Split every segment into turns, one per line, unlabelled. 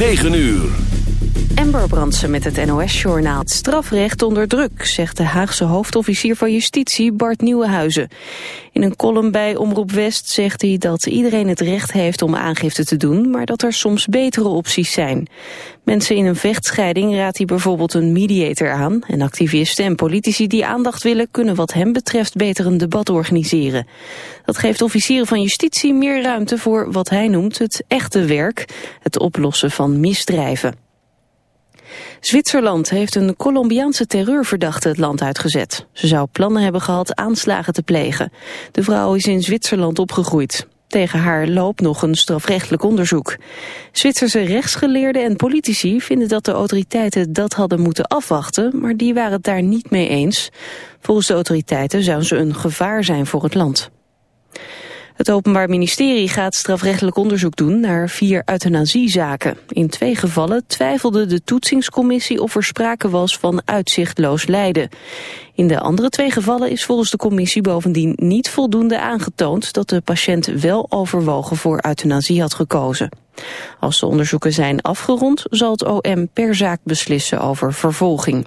9 uur.
Amber Brandsen met het NOS-journaal. Strafrecht onder druk, zegt de Haagse hoofdofficier van Justitie Bart Nieuwenhuizen. In een column bij Omroep West zegt hij dat iedereen het recht heeft om aangifte te doen, maar dat er soms betere opties zijn. Mensen in een vechtscheiding raadt hij bijvoorbeeld een mediator aan en activisten en politici die aandacht willen kunnen wat hem betreft beter een debat organiseren. Dat geeft officieren van justitie meer ruimte voor wat hij noemt het echte werk, het oplossen van misdrijven. Zwitserland heeft een Colombiaanse terreurverdachte het land uitgezet. Ze zou plannen hebben gehad aanslagen te plegen. De vrouw is in Zwitserland opgegroeid. Tegen haar loopt nog een strafrechtelijk onderzoek. Zwitserse rechtsgeleerden en politici vinden dat de autoriteiten dat hadden moeten afwachten, maar die waren het daar niet mee eens. Volgens de autoriteiten zou ze een gevaar zijn voor het land. Het Openbaar Ministerie gaat strafrechtelijk onderzoek doen naar vier euthanasiezaken. In twee gevallen twijfelde de toetsingscommissie of er sprake was van uitzichtloos lijden. In de andere twee gevallen is volgens de commissie bovendien niet voldoende aangetoond dat de patiënt wel overwogen voor euthanasie had gekozen. Als de onderzoeken zijn afgerond zal het OM per zaak beslissen over vervolging.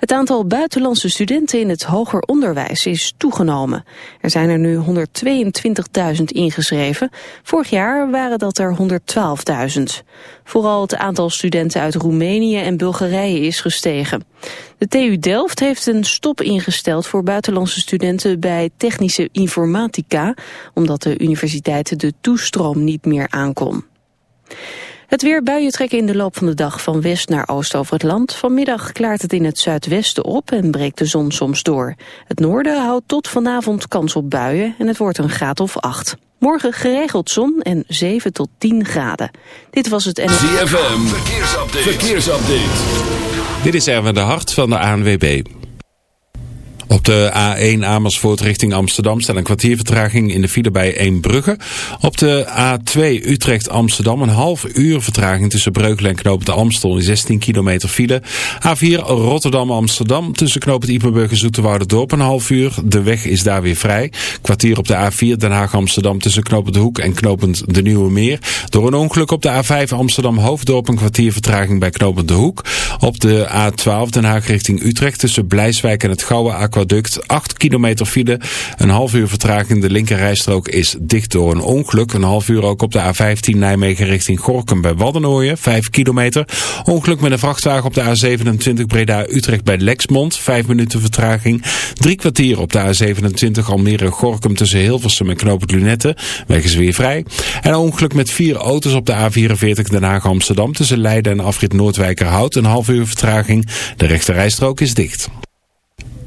Het aantal buitenlandse studenten in het hoger onderwijs is toegenomen. Er zijn er nu 122.000 ingeschreven. Vorig jaar waren dat er 112.000. Vooral het aantal studenten uit Roemenië en Bulgarije is gestegen. De TU Delft heeft een stop ingesteld voor buitenlandse studenten bij technische informatica, omdat de universiteit de toestroom niet meer aankon. Het weer buien trekken in de loop van de dag van west naar oost over het land. Vanmiddag klaart het in het zuidwesten op en breekt de zon soms door. Het noorden houdt tot vanavond kans op buien en het wordt een graad of acht. Morgen geregeld zon en 7 tot 10 graden. Dit was het.
ZFM, verkeersupdate. verkeersupdate.
Dit is Erwin de Hart van de ANWB. Op de A1 Amersfoort richting Amsterdam staat een kwartiervertraging in de file bij Eembrugge. Op de A2 Utrecht-Amsterdam een half uur vertraging tussen Breukelen en Knoop de Amstel in 16 kilometer file. A4 Rotterdam-Amsterdam tussen Knoop het Iperburg en Zoeterwoude-dorp een half uur. De weg is daar weer vrij. Kwartier op de A4 Den Haag-Amsterdam tussen Knoop de Hoek en Knopend de Nieuwe Meer. Door een ongeluk op de A5 Amsterdam-Hoofddorp een kwartier vertraging bij Knopend de Hoek. Op de A12 Den Haag richting Utrecht tussen Blijswijk en het Gouwe Aqua 8 kilometer file. Een half uur vertraging. De linkerrijstrook is dicht door een ongeluk. Een half uur ook op de A15 Nijmegen richting Gorkum bij Waddenooien. 5 kilometer. Ongeluk met een vrachtwagen op de A27 Breda-Utrecht bij Lexmond. 5 minuten vertraging. Drie kwartier op de A27 Almere-Gorkum tussen Hilversum en Knoop Lunette. Weg is weer vrij. En een ongeluk met vier auto's op de A44 Den Haag-Amsterdam tussen Leiden en afrit Noordwijkerhout. Een half uur vertraging. De rechterrijstrook is dicht.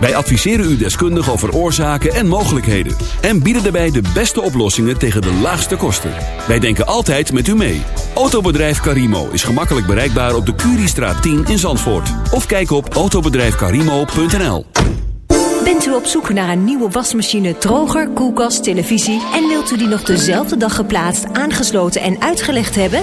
Wij adviseren u deskundig over oorzaken en mogelijkheden. En bieden daarbij de beste oplossingen tegen de laagste kosten. Wij denken altijd met u mee. Autobedrijf Carimo is gemakkelijk bereikbaar op de Curiestraat 10 in Zandvoort. Of kijk op autobedrijfcarimo.nl
Bent u op zoek naar een nieuwe wasmachine, droger, koelkast, televisie... en wilt u die nog dezelfde dag geplaatst, aangesloten en uitgelegd hebben?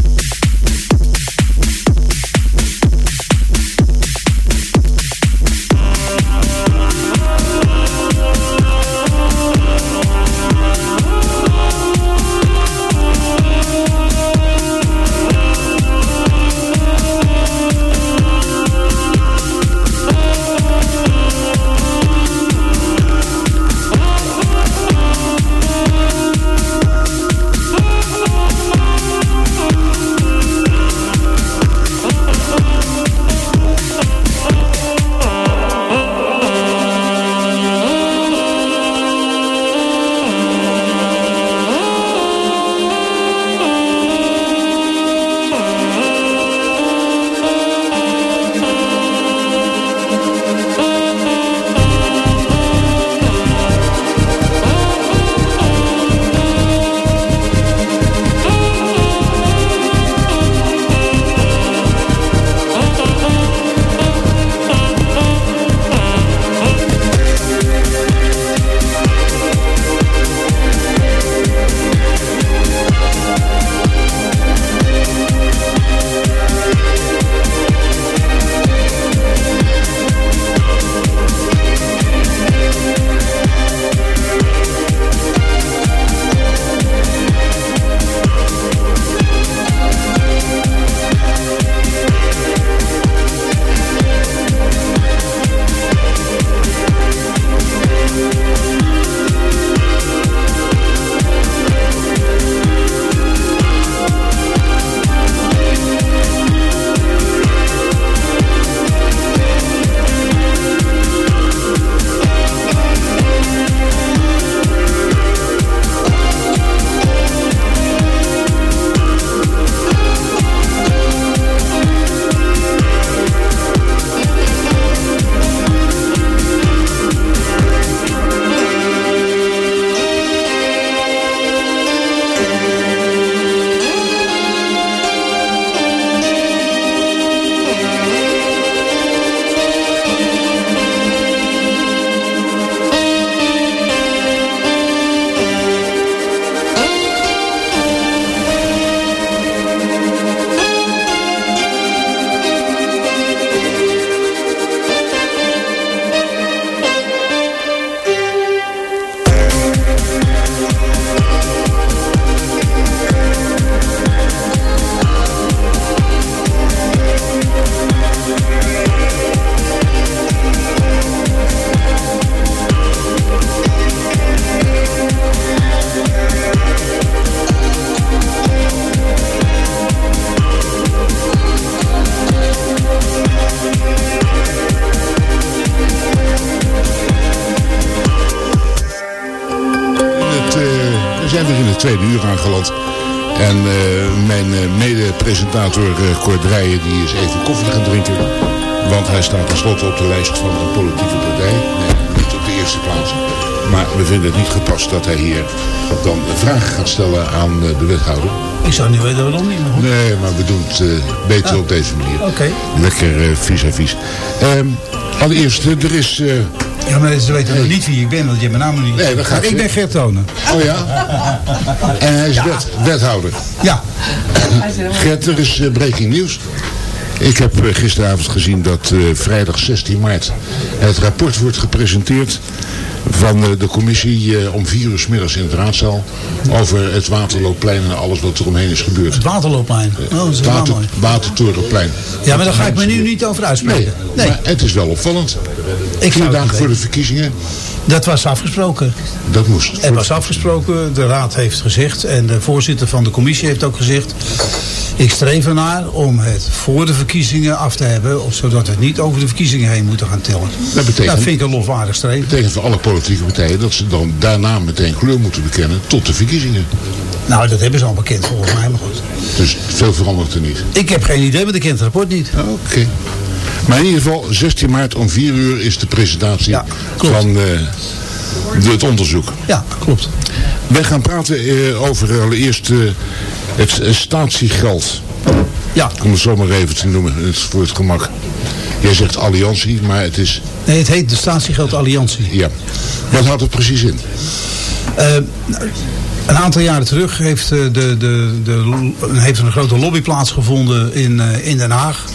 Zijn weer in het tweede uur aangeland. En eh, mijn uh, mede-presentator uh, Cor Drijen, die is even koffie gaan drinken. Want hij staat tenslotte op de lijst van een politieke partij. Nee, niet op de eerste plaats. Maar we vinden het niet gepast dat hij hier dan vragen gaat stellen aan de wethouder.
Ik zou niet weten waarom niet. Maar
nee, maar we doen het beter op deze manier.
Oké. Okay.
Lekker vis-à-vis. -vis. allereerst, er is...
Ja, maar ze weten nog niet wie ik ben, want je hebt mijn naam nog niet.
Nee, dat gaat
ik ben Gert Tonen.
Oh ja? En hij is ja. wet, wethouder.
Ja.
Gert, er is uh, breaking nieuws. Ik heb uh, gisteravond gezien dat uh, vrijdag 16 maart het rapport wordt gepresenteerd van de commissie om vier uur s middags in het raadzaal over het Waterloopplein en alles wat er omheen is gebeurd.
Het Waterloopplein? Oh, dat is
Water,
mooi.
Watertorenplein.
Ja, maar daar ga ik me nu niet over uitspreken.
Nee, nee. maar het is wel opvallend.
Ik
Vier dagen voor de verkiezingen.
Dat was afgesproken.
Dat moest.
Het was afgesproken. De raad heeft gezegd en de voorzitter van de commissie heeft ook gezegd... Ik streef ernaar om het voor de verkiezingen af te hebben... zodat we niet over de verkiezingen heen moeten gaan tellen.
Dat, betekent,
dat vind ik een lofwaardig streven.
Dat betekent voor alle politieke partijen... dat ze dan daarna meteen kleur moeten bekennen tot de verkiezingen.
Nou, dat hebben ze al bekend volgens mij, maar goed.
Dus veel verandert er niet?
Ik heb geen idee, want ik ken het rapport niet.
Oké. Okay. Maar in ieder geval, 16 maart om 4 uur is de presentatie ja, van uh, het onderzoek.
Ja, klopt.
Wij gaan praten uh, over allereerst uh, het statiegeld.
Ja.
Om het zo maar even te noemen, voor het gemak. Jij zegt alliantie, maar het is...
Nee, het heet de statiegeld alliantie.
Ja. Wat houdt het precies in?
Een aantal jaren terug heeft, de, de, de, heeft er een grote lobby plaatsgevonden in, in Den Haag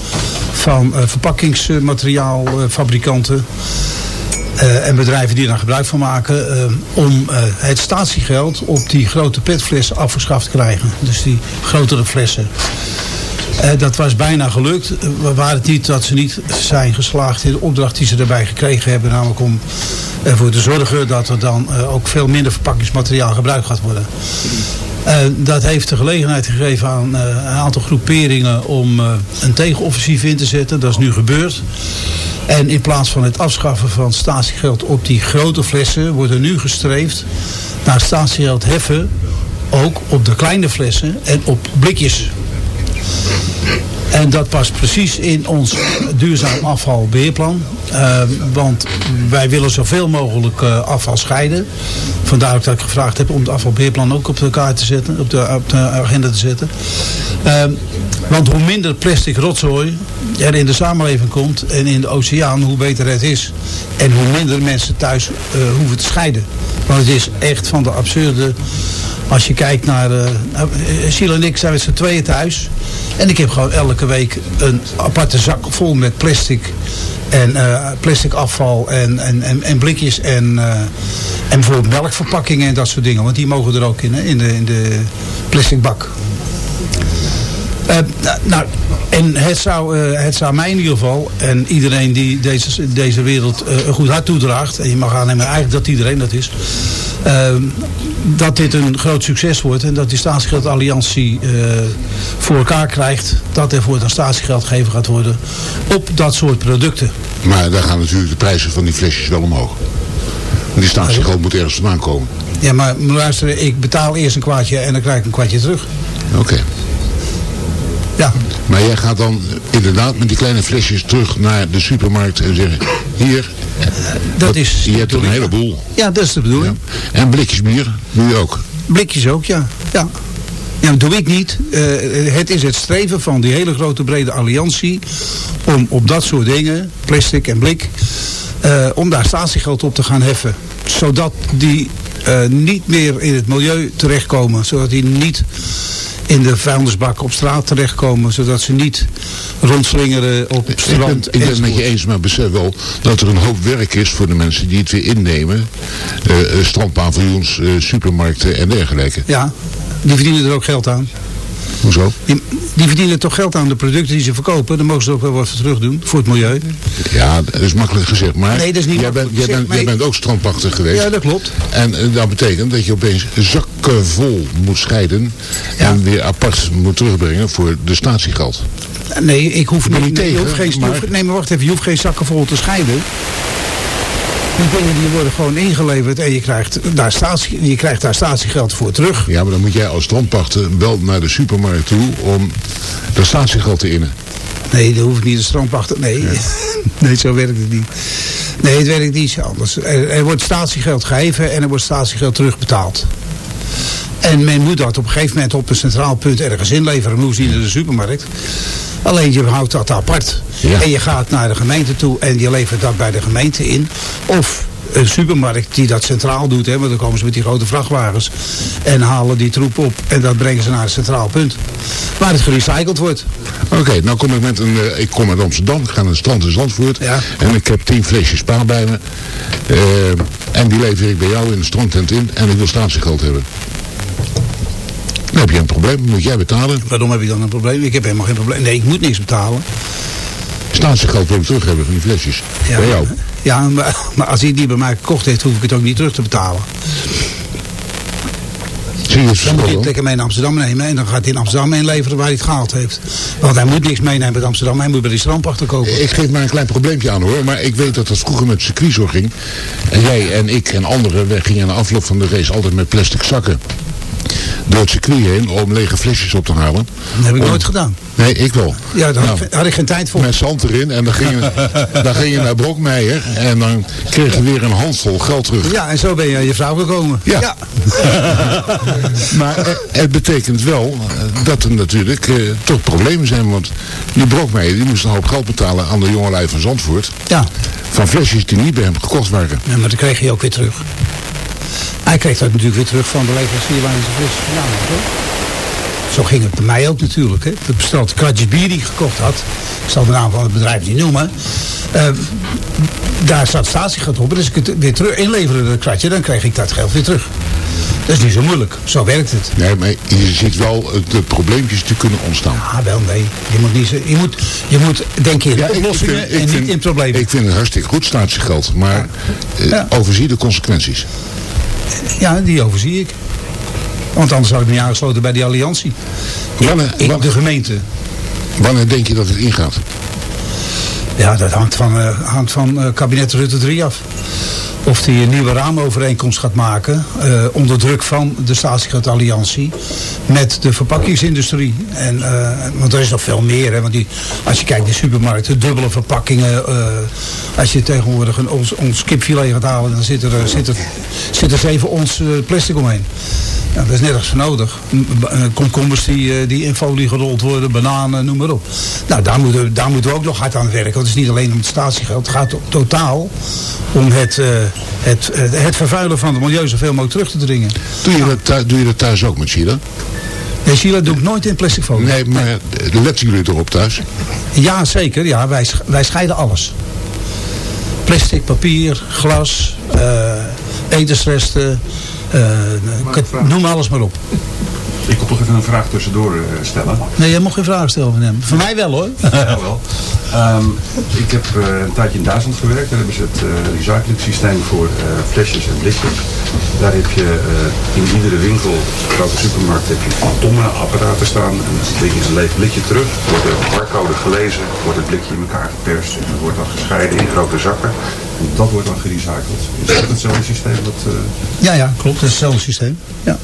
van verpakkingsmateriaalfabrikanten. Uh, en bedrijven die dan gebruik van maken uh, om het statiegeld op die grote petflessen afgeschaft te krijgen. Dus die grotere flessen. dat was bijna gelukt. We waren het niet dat ze niet zijn geslaagd in de opdracht die ze daarbij gekregen hebben. Namelijk om ervoor te zorgen dat er dan ook veel minder verpakkingsmateriaal gebruikt gaat worden. Uh, dat heeft de gelegenheid gegeven aan uh, een aantal groeperingen om uh, een tegenoffensief in te zetten. Dat is nu gebeurd. En in plaats van het afschaffen van statiegeld op die grote flessen wordt er nu gestreefd naar statiegeld heffen ook op de kleine flessen en op blikjes. En dat past precies in ons duurzaam afvalbeheerplan. Uh, want wij willen zoveel mogelijk uh, afval scheiden. Vandaar ook dat ik gevraagd heb om het afvalbeheerplan ook op de kaart te zetten. Op de, op de agenda te zetten. Uh, want hoe minder plastic rotzooi er in de samenleving komt en in de oceaan, hoe beter het is. En hoe minder mensen thuis hoeven te scheiden. Want het is echt van de absurde als je kijkt naar... Uh, en ik zijn met z'n tweeën thuis. En ik heb gewoon elke week een aparte zak vol met plastic. En uh, plastic afval en, en, en, en blikjes en, en bijvoorbeeld melkverpakkingen en dat soort dingen. Want die mogen er ook in, in, de, in de plastic bak. Uh, nou, en het zou, uh, het zou mij in ieder geval, en iedereen die deze, deze wereld uh, een goed hart toedraagt, en je mag aannemen eigenlijk dat iedereen dat is, dat dit een groot succes wordt en dat die staatsgeldalliantie voor elkaar krijgt, dat er voor een statiegeld gegeven gaat worden op dat soort producten.
Maar daar gaan natuurlijk de prijzen van die flesjes wel omhoog. Die statiegeld moet ergens vandaan komen.
Ja, maar luister, ik betaal eerst een kwartje en dan krijg ik een kwartje terug.
Oké. Okay.
Ja.
Maar jij gaat dan inderdaad met die kleine flesjes terug naar de supermarkt en zeggen... Hier,
dat is
je hebt er een heleboel.
Ja, dat is de bedoeling.
Ja. En blikjes bier doe je ook?
Blikjes ook, ja. ja. Ja, dat doe ik niet. Uh, het is het streven van die hele grote brede alliantie... om op dat soort dingen, plastic en blik... Uh, om daar statiegeld op te gaan heffen. Zodat die uh, niet meer in het milieu terechtkomen. Zodat die niet in de vuilnisbak op straat terechtkomen. Zodat ze niet rondslingeren op het strand.
Ik ben, ik ben het met je eens, maar besef wel dat er een hoop werk is voor de mensen die het weer innemen. Uh, strandpaviljoens, uh, supermarkten en dergelijke.
Ja, die verdienen er ook geld aan.
Hoezo?
Die, die, verdienen toch geld aan de producten die ze verkopen. Dan mogen ze ook wel wat terug doen voor het milieu.
Ja, dat is makkelijk gezegd. Maar
nee, dat is niet
jij, bent, jij, bent, jij bent ook strandpachtig geweest.
Ja, dat klopt.
En uh, dat betekent dat je opeens zakken vol moet scheiden. Ja. En weer apart moet terugbrengen voor de statiegeld.
Nee, ik hoef niet. Nee, tegen, je hoeft geen, maar... nee, maar wacht even. Je hoeft geen zakken vol te scheiden. Die dingen die worden gewoon ingeleverd en je krijgt daar, statie, je krijgt daar statiegeld voor terug.
Ja, maar dan moet jij als strandpachter wel naar de supermarkt toe om dat statiegeld te innen.
Nee, dat hoeft niet de strandpachter. Nee. nee, zo werkt het niet. Nee, het werkt niet zo anders. Er, er wordt statiegeld gegeven en er wordt statiegeld terugbetaald. En men moet dat op een gegeven moment op een centraal punt ergens inleveren. Hoe zien in de supermarkt. Alleen je houdt dat apart.
Ja.
En je gaat naar de gemeente toe en je levert dat bij de gemeente in. Of een supermarkt die dat centraal doet. Hè, want dan komen ze met die grote vrachtwagens. En halen die troep op. En dat brengen ze naar een centraal punt. Waar het gerecycled wordt.
Oké, nou kom ik met een... eh, ik kom uit Amsterdam, ik ga naar het strand in Zandvoort.
Ja.
En ik heb tien flesjes spa bij me. Eh, en die lever ik bij jou in de strandtent in. En ik wil statiegeld hebben. Dan heb je een probleem, moet jij betalen.
Waarom heb je dan een probleem? Ik heb helemaal geen probleem. Nee, ik moet niks betalen.
Statiegeld wil ik terug hebben van die flesjes. Bij jou.
Ja, maar, maar als hij die bij mij gekocht heeft, hoef ik het ook niet terug te betalen.
Zie je het
Dan moet hij het lekker mee naar Amsterdam nemen. En dan gaat hij in Amsterdam inleveren waar hij het gehaald heeft. Want hij moet niks meenemen uit Amsterdam. Hij moet bij die strandpachter kopen.
Ik geef maar een klein probleempje aan hoor. Maar ik weet dat dat vroeger met circuit zo ging. En jij en ik en anderen, wij gingen na afloop van de race altijd met plastic zakken door het circuit heen om lege flesjes op te halen.
Dat heb ik
Om-
nooit gedaan.
Nee, ik wel.
Ja, daar
Nou,
had, ik- had ik geen tijd voor.
met zand erin en dan ging, je, dan ging je naar Brokmeijer en dan kreeg je weer een handvol geld terug.
Ja, en zo ben je aan je vrouw gekomen.
Ja. Maar eh, het betekent wel eh, dat er natuurlijk eh, toch problemen zijn. Want die Brokmeijer die moest een hoop geld betalen aan de jongelui van Zandvoort.
Ja.
Van flesjes die niet bij hem gekocht waren.
ja, maar dan kreeg je ook weer terug. Hij kreeg dat natuurlijk weer terug van de leverancier waar hij zijn fles vandaan had. Zo ging het bij mij ook natuurlijk. Hè. Dat besteld kratjes bier die ik gekocht had. Ik zal de naam van het bedrijf niet noemen. Eh, daar zat statiegeld op. En als ik het weer terug inleverde, dat kratje, dan kreeg ik dat geld weer terug. Dat is niet zo moeilijk. Zo werkt het.
Nee, maar je ziet wel eh, de probleempjes die kunnen ontstaan.
Ah, wel nee. Je moet, niet, je moet, je moet denken in oplossingen en niet in problemen.
Ik vind het hartstikke goed statiegeld. Maar eh,
Ja.
overzie de consequenties.
Ja, die overzie ik. Want anders had ik me aangesloten bij die alliantie.
Wanneer,
Ik, de gemeente.
wanneer denk je dat het ingaat?
Ja, dat hangt van, eh, hangt van eh, kabinet Rutte 3 af. Of hij een nieuwe raamovereenkomst gaat maken eh, onder druk van de staatsgeldalliantie met de verpakkingsindustrie. En, want er is nog veel meer. Hè, want die, als je kijkt de supermarkten, dubbele verpakkingen. als je tegenwoordig een, ons, ons kipfilet gaat halen, dan zit er, zit er, zit er ons plastic omheen. Dat is nergens voor nodig. Komkommers die, die in folie gerold worden, bananen, noem maar op. Nou, daar moeten, daar moeten we ook nog hard aan werken. Is niet alleen om het statiegeld. Het gaat to- totaal om het, eh, het, het, het vervuilen van het milieu zoveel mogelijk terug te dringen.
Doe je, dat, thu- doe je dat thuis ook met Sheila?
Nee, Sheila doe ik nooit in plastic folie.
Nee, maar eh, letten jullie erop thuis?
Ja, zeker. Ja, wij, wij scheiden alles. Plastic, papier, glas, eh, etensresten, eh, k- noem alles maar op.
Ik wil toch even een vraag tussendoor eh, stellen.
Nee, jij mag geen vragen stellen van hem. Van mij wel hoor.
Ja, wel. Ehm, ik heb eh, een tijdje in Duitsland gewerkt. Daar hebben ze het uh, recycling systeem voor eh, flesjes en blikjes. Daar heb je eh, in iedere winkel, grote supermarkt, heb je tonnen apparaten staan. En dan leg je een leeg blikje terug. Wordt er een barcode gelezen, wordt het blikje in elkaar geperst. En dan wordt dan gescheiden in grote zakken. En dat wordt dan gerecycled. Is dat hetzelfde systeem? Dat, eh,
Ja, ja, klopt. Dat is hetzelfde systeem. Ja.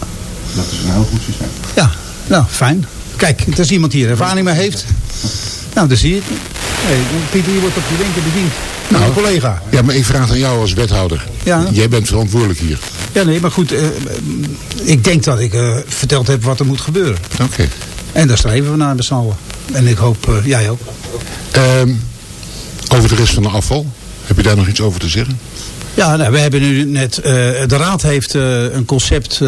Dat is een heel goed systeem.
Ja, nou, fijn. Kijk, er is iemand die er ervaring mee heeft. Nou, dan zie je het. Hey, Pieter, je wordt op je wenken bediend. Nou, een collega.
Ja, maar ik vraag aan jou als wethouder.
Ja.
Jij bent verantwoordelijk hier.
Ja, nee, maar goed. eh, ik denk dat ik eh, verteld heb wat er moet gebeuren.
Oké.
En daar streven we naar met z'n. En ik hoop, eh, jij ook.
Ehm, over de rest van de afval. Heb je daar nog iets over te zeggen?
Ja, nou, we hebben nu net... de Raad heeft een concept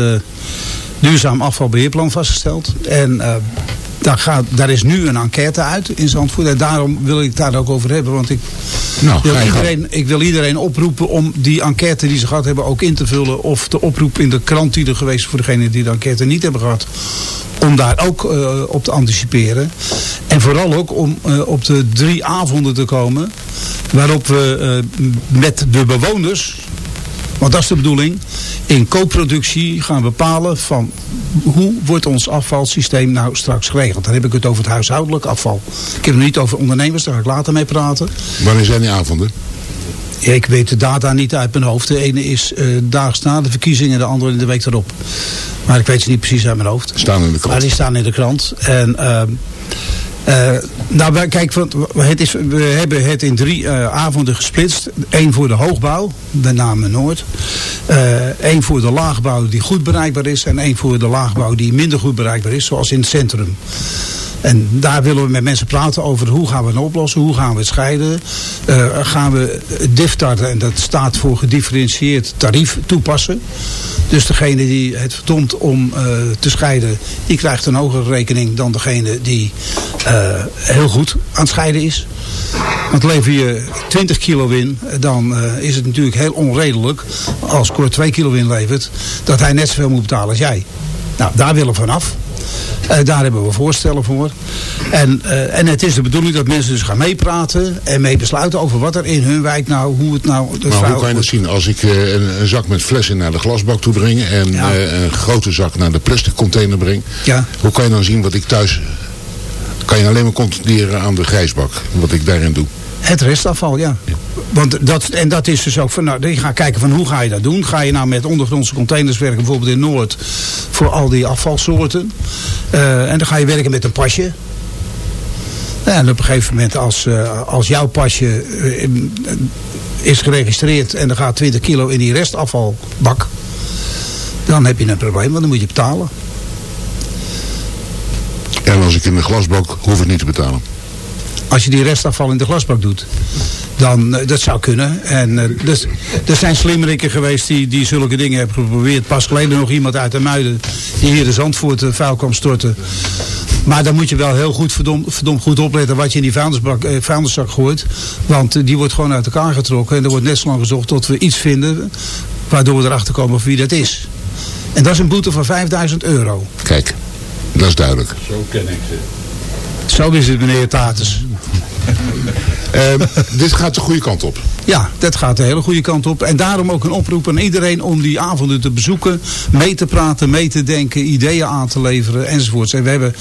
duurzaam afvalbeheerplan vastgesteld. En eh, daar, gaat, daar is nu een enquête uit in Zandvoort. En daarom wil ik het daar ook over hebben. Want ik
Nou,
wil iedereen, ik wil iedereen oproepen om die enquête die ze gehad hebben ook in te vullen. Of de oproep in de krant die er geweest is voor degenen die de enquête niet hebben gehad. Om daar ook eh, op te anticiperen. En vooral ook om eh, op de drie avonden te komen. Waarop we met de bewoners want dat is de bedoeling. In co-productie gaan bepalen van hoe wordt ons afvalsysteem nou straks geregeld. Dan heb ik het over het huishoudelijk afval. Ik heb het niet over ondernemers, daar ga ik later mee praten.
Wanneer zijn die avonden?
Ja, ik weet de data niet uit mijn hoofd. De ene is daags na de verkiezingen, de andere in de week erop. Maar ik weet ze niet precies uit mijn hoofd.
Staan in de krant.
Maar die staan in de krant. En, ehm, eh, nou, kijk, het is, we hebben het in drie eh, avonden gesplitst. Eén voor de hoogbouw, met name Noord. Eén voor de laagbouw die goed bereikbaar is. En één voor de laagbouw die minder goed bereikbaar is, zoals in het centrum. En daar willen we met mensen praten over hoe gaan we het oplossen, hoe gaan we het scheiden. Eh, gaan we DIFTAR, en dat staat voor gedifferentieerd tarief, toepassen. Dus degene die het verdomt om eh, te scheiden, die krijgt een hogere rekening dan degene die eh, heel goed aan het scheiden is. Want lever je 20 kilo in, dan is het natuurlijk heel onredelijk als Cor 2 kilo in levert, dat hij net zoveel moet betalen als jij. Nou, daar willen we vanaf. Eh, daar hebben we voorstellen voor. En, eh, en het is de bedoeling dat mensen dus gaan meepraten en mee besluiten over wat er in hun wijk nou, hoe het nou... de
Maar hoe kan je dat zien? Als ik eh, een, een zak met flessen naar de glasbak toe breng en
Ja.
een grote zak naar de plastic container breng.
Ja.
Hoe kan je dan zien wat ik thuis... Kan je alleen maar controleren aan de grijsbak, wat ik daarin doe.
Het restafval, ja. Want dat, en dat is dus ook van, nou, je gaat kijken van hoe ga je dat doen? Ga je nou met ondergrondse containers werken, bijvoorbeeld in Noord, voor al die afvalsoorten? Eh, en dan ga je werken met een pasje. En op een gegeven moment, als, eh, als jouw pasje eh, is geregistreerd en er gaat 20 kilo in die restafvalbak, dan heb je een probleem, want dan moet je betalen.
En als ik in de glasbak hoef ik niet te betalen.
Als je die restafval in de glasbak doet. Dan, eh, dat zou kunnen. En eh, dus, er zijn slimmerikken geweest die, die zulke dingen hebben geprobeerd. Pas geleden nog iemand uit de Muiden die hier de Zandvoort eh, vuil kwam storten. Maar dan moet je wel heel goed, verdomd, goed opletten wat je in die vuilnisbak, eh, vuilniszak gooit. Want die wordt gewoon uit elkaar getrokken. En er wordt net zo lang gezocht tot we iets vinden waardoor we erachter komen wie dat is. En dat is een boete van 5000 euro.
Kijk, dat is duidelijk.
Zo ken ik ze.
Zo is het meneer Tatus.
Ehm, dit gaat de goede kant op.
Ja, dat gaat de hele goede kant op. En daarom ook een oproep aan iedereen om die avonden te bezoeken. Mee te praten, mee te denken, ideeën aan te leveren enzovoorts. En we hebben,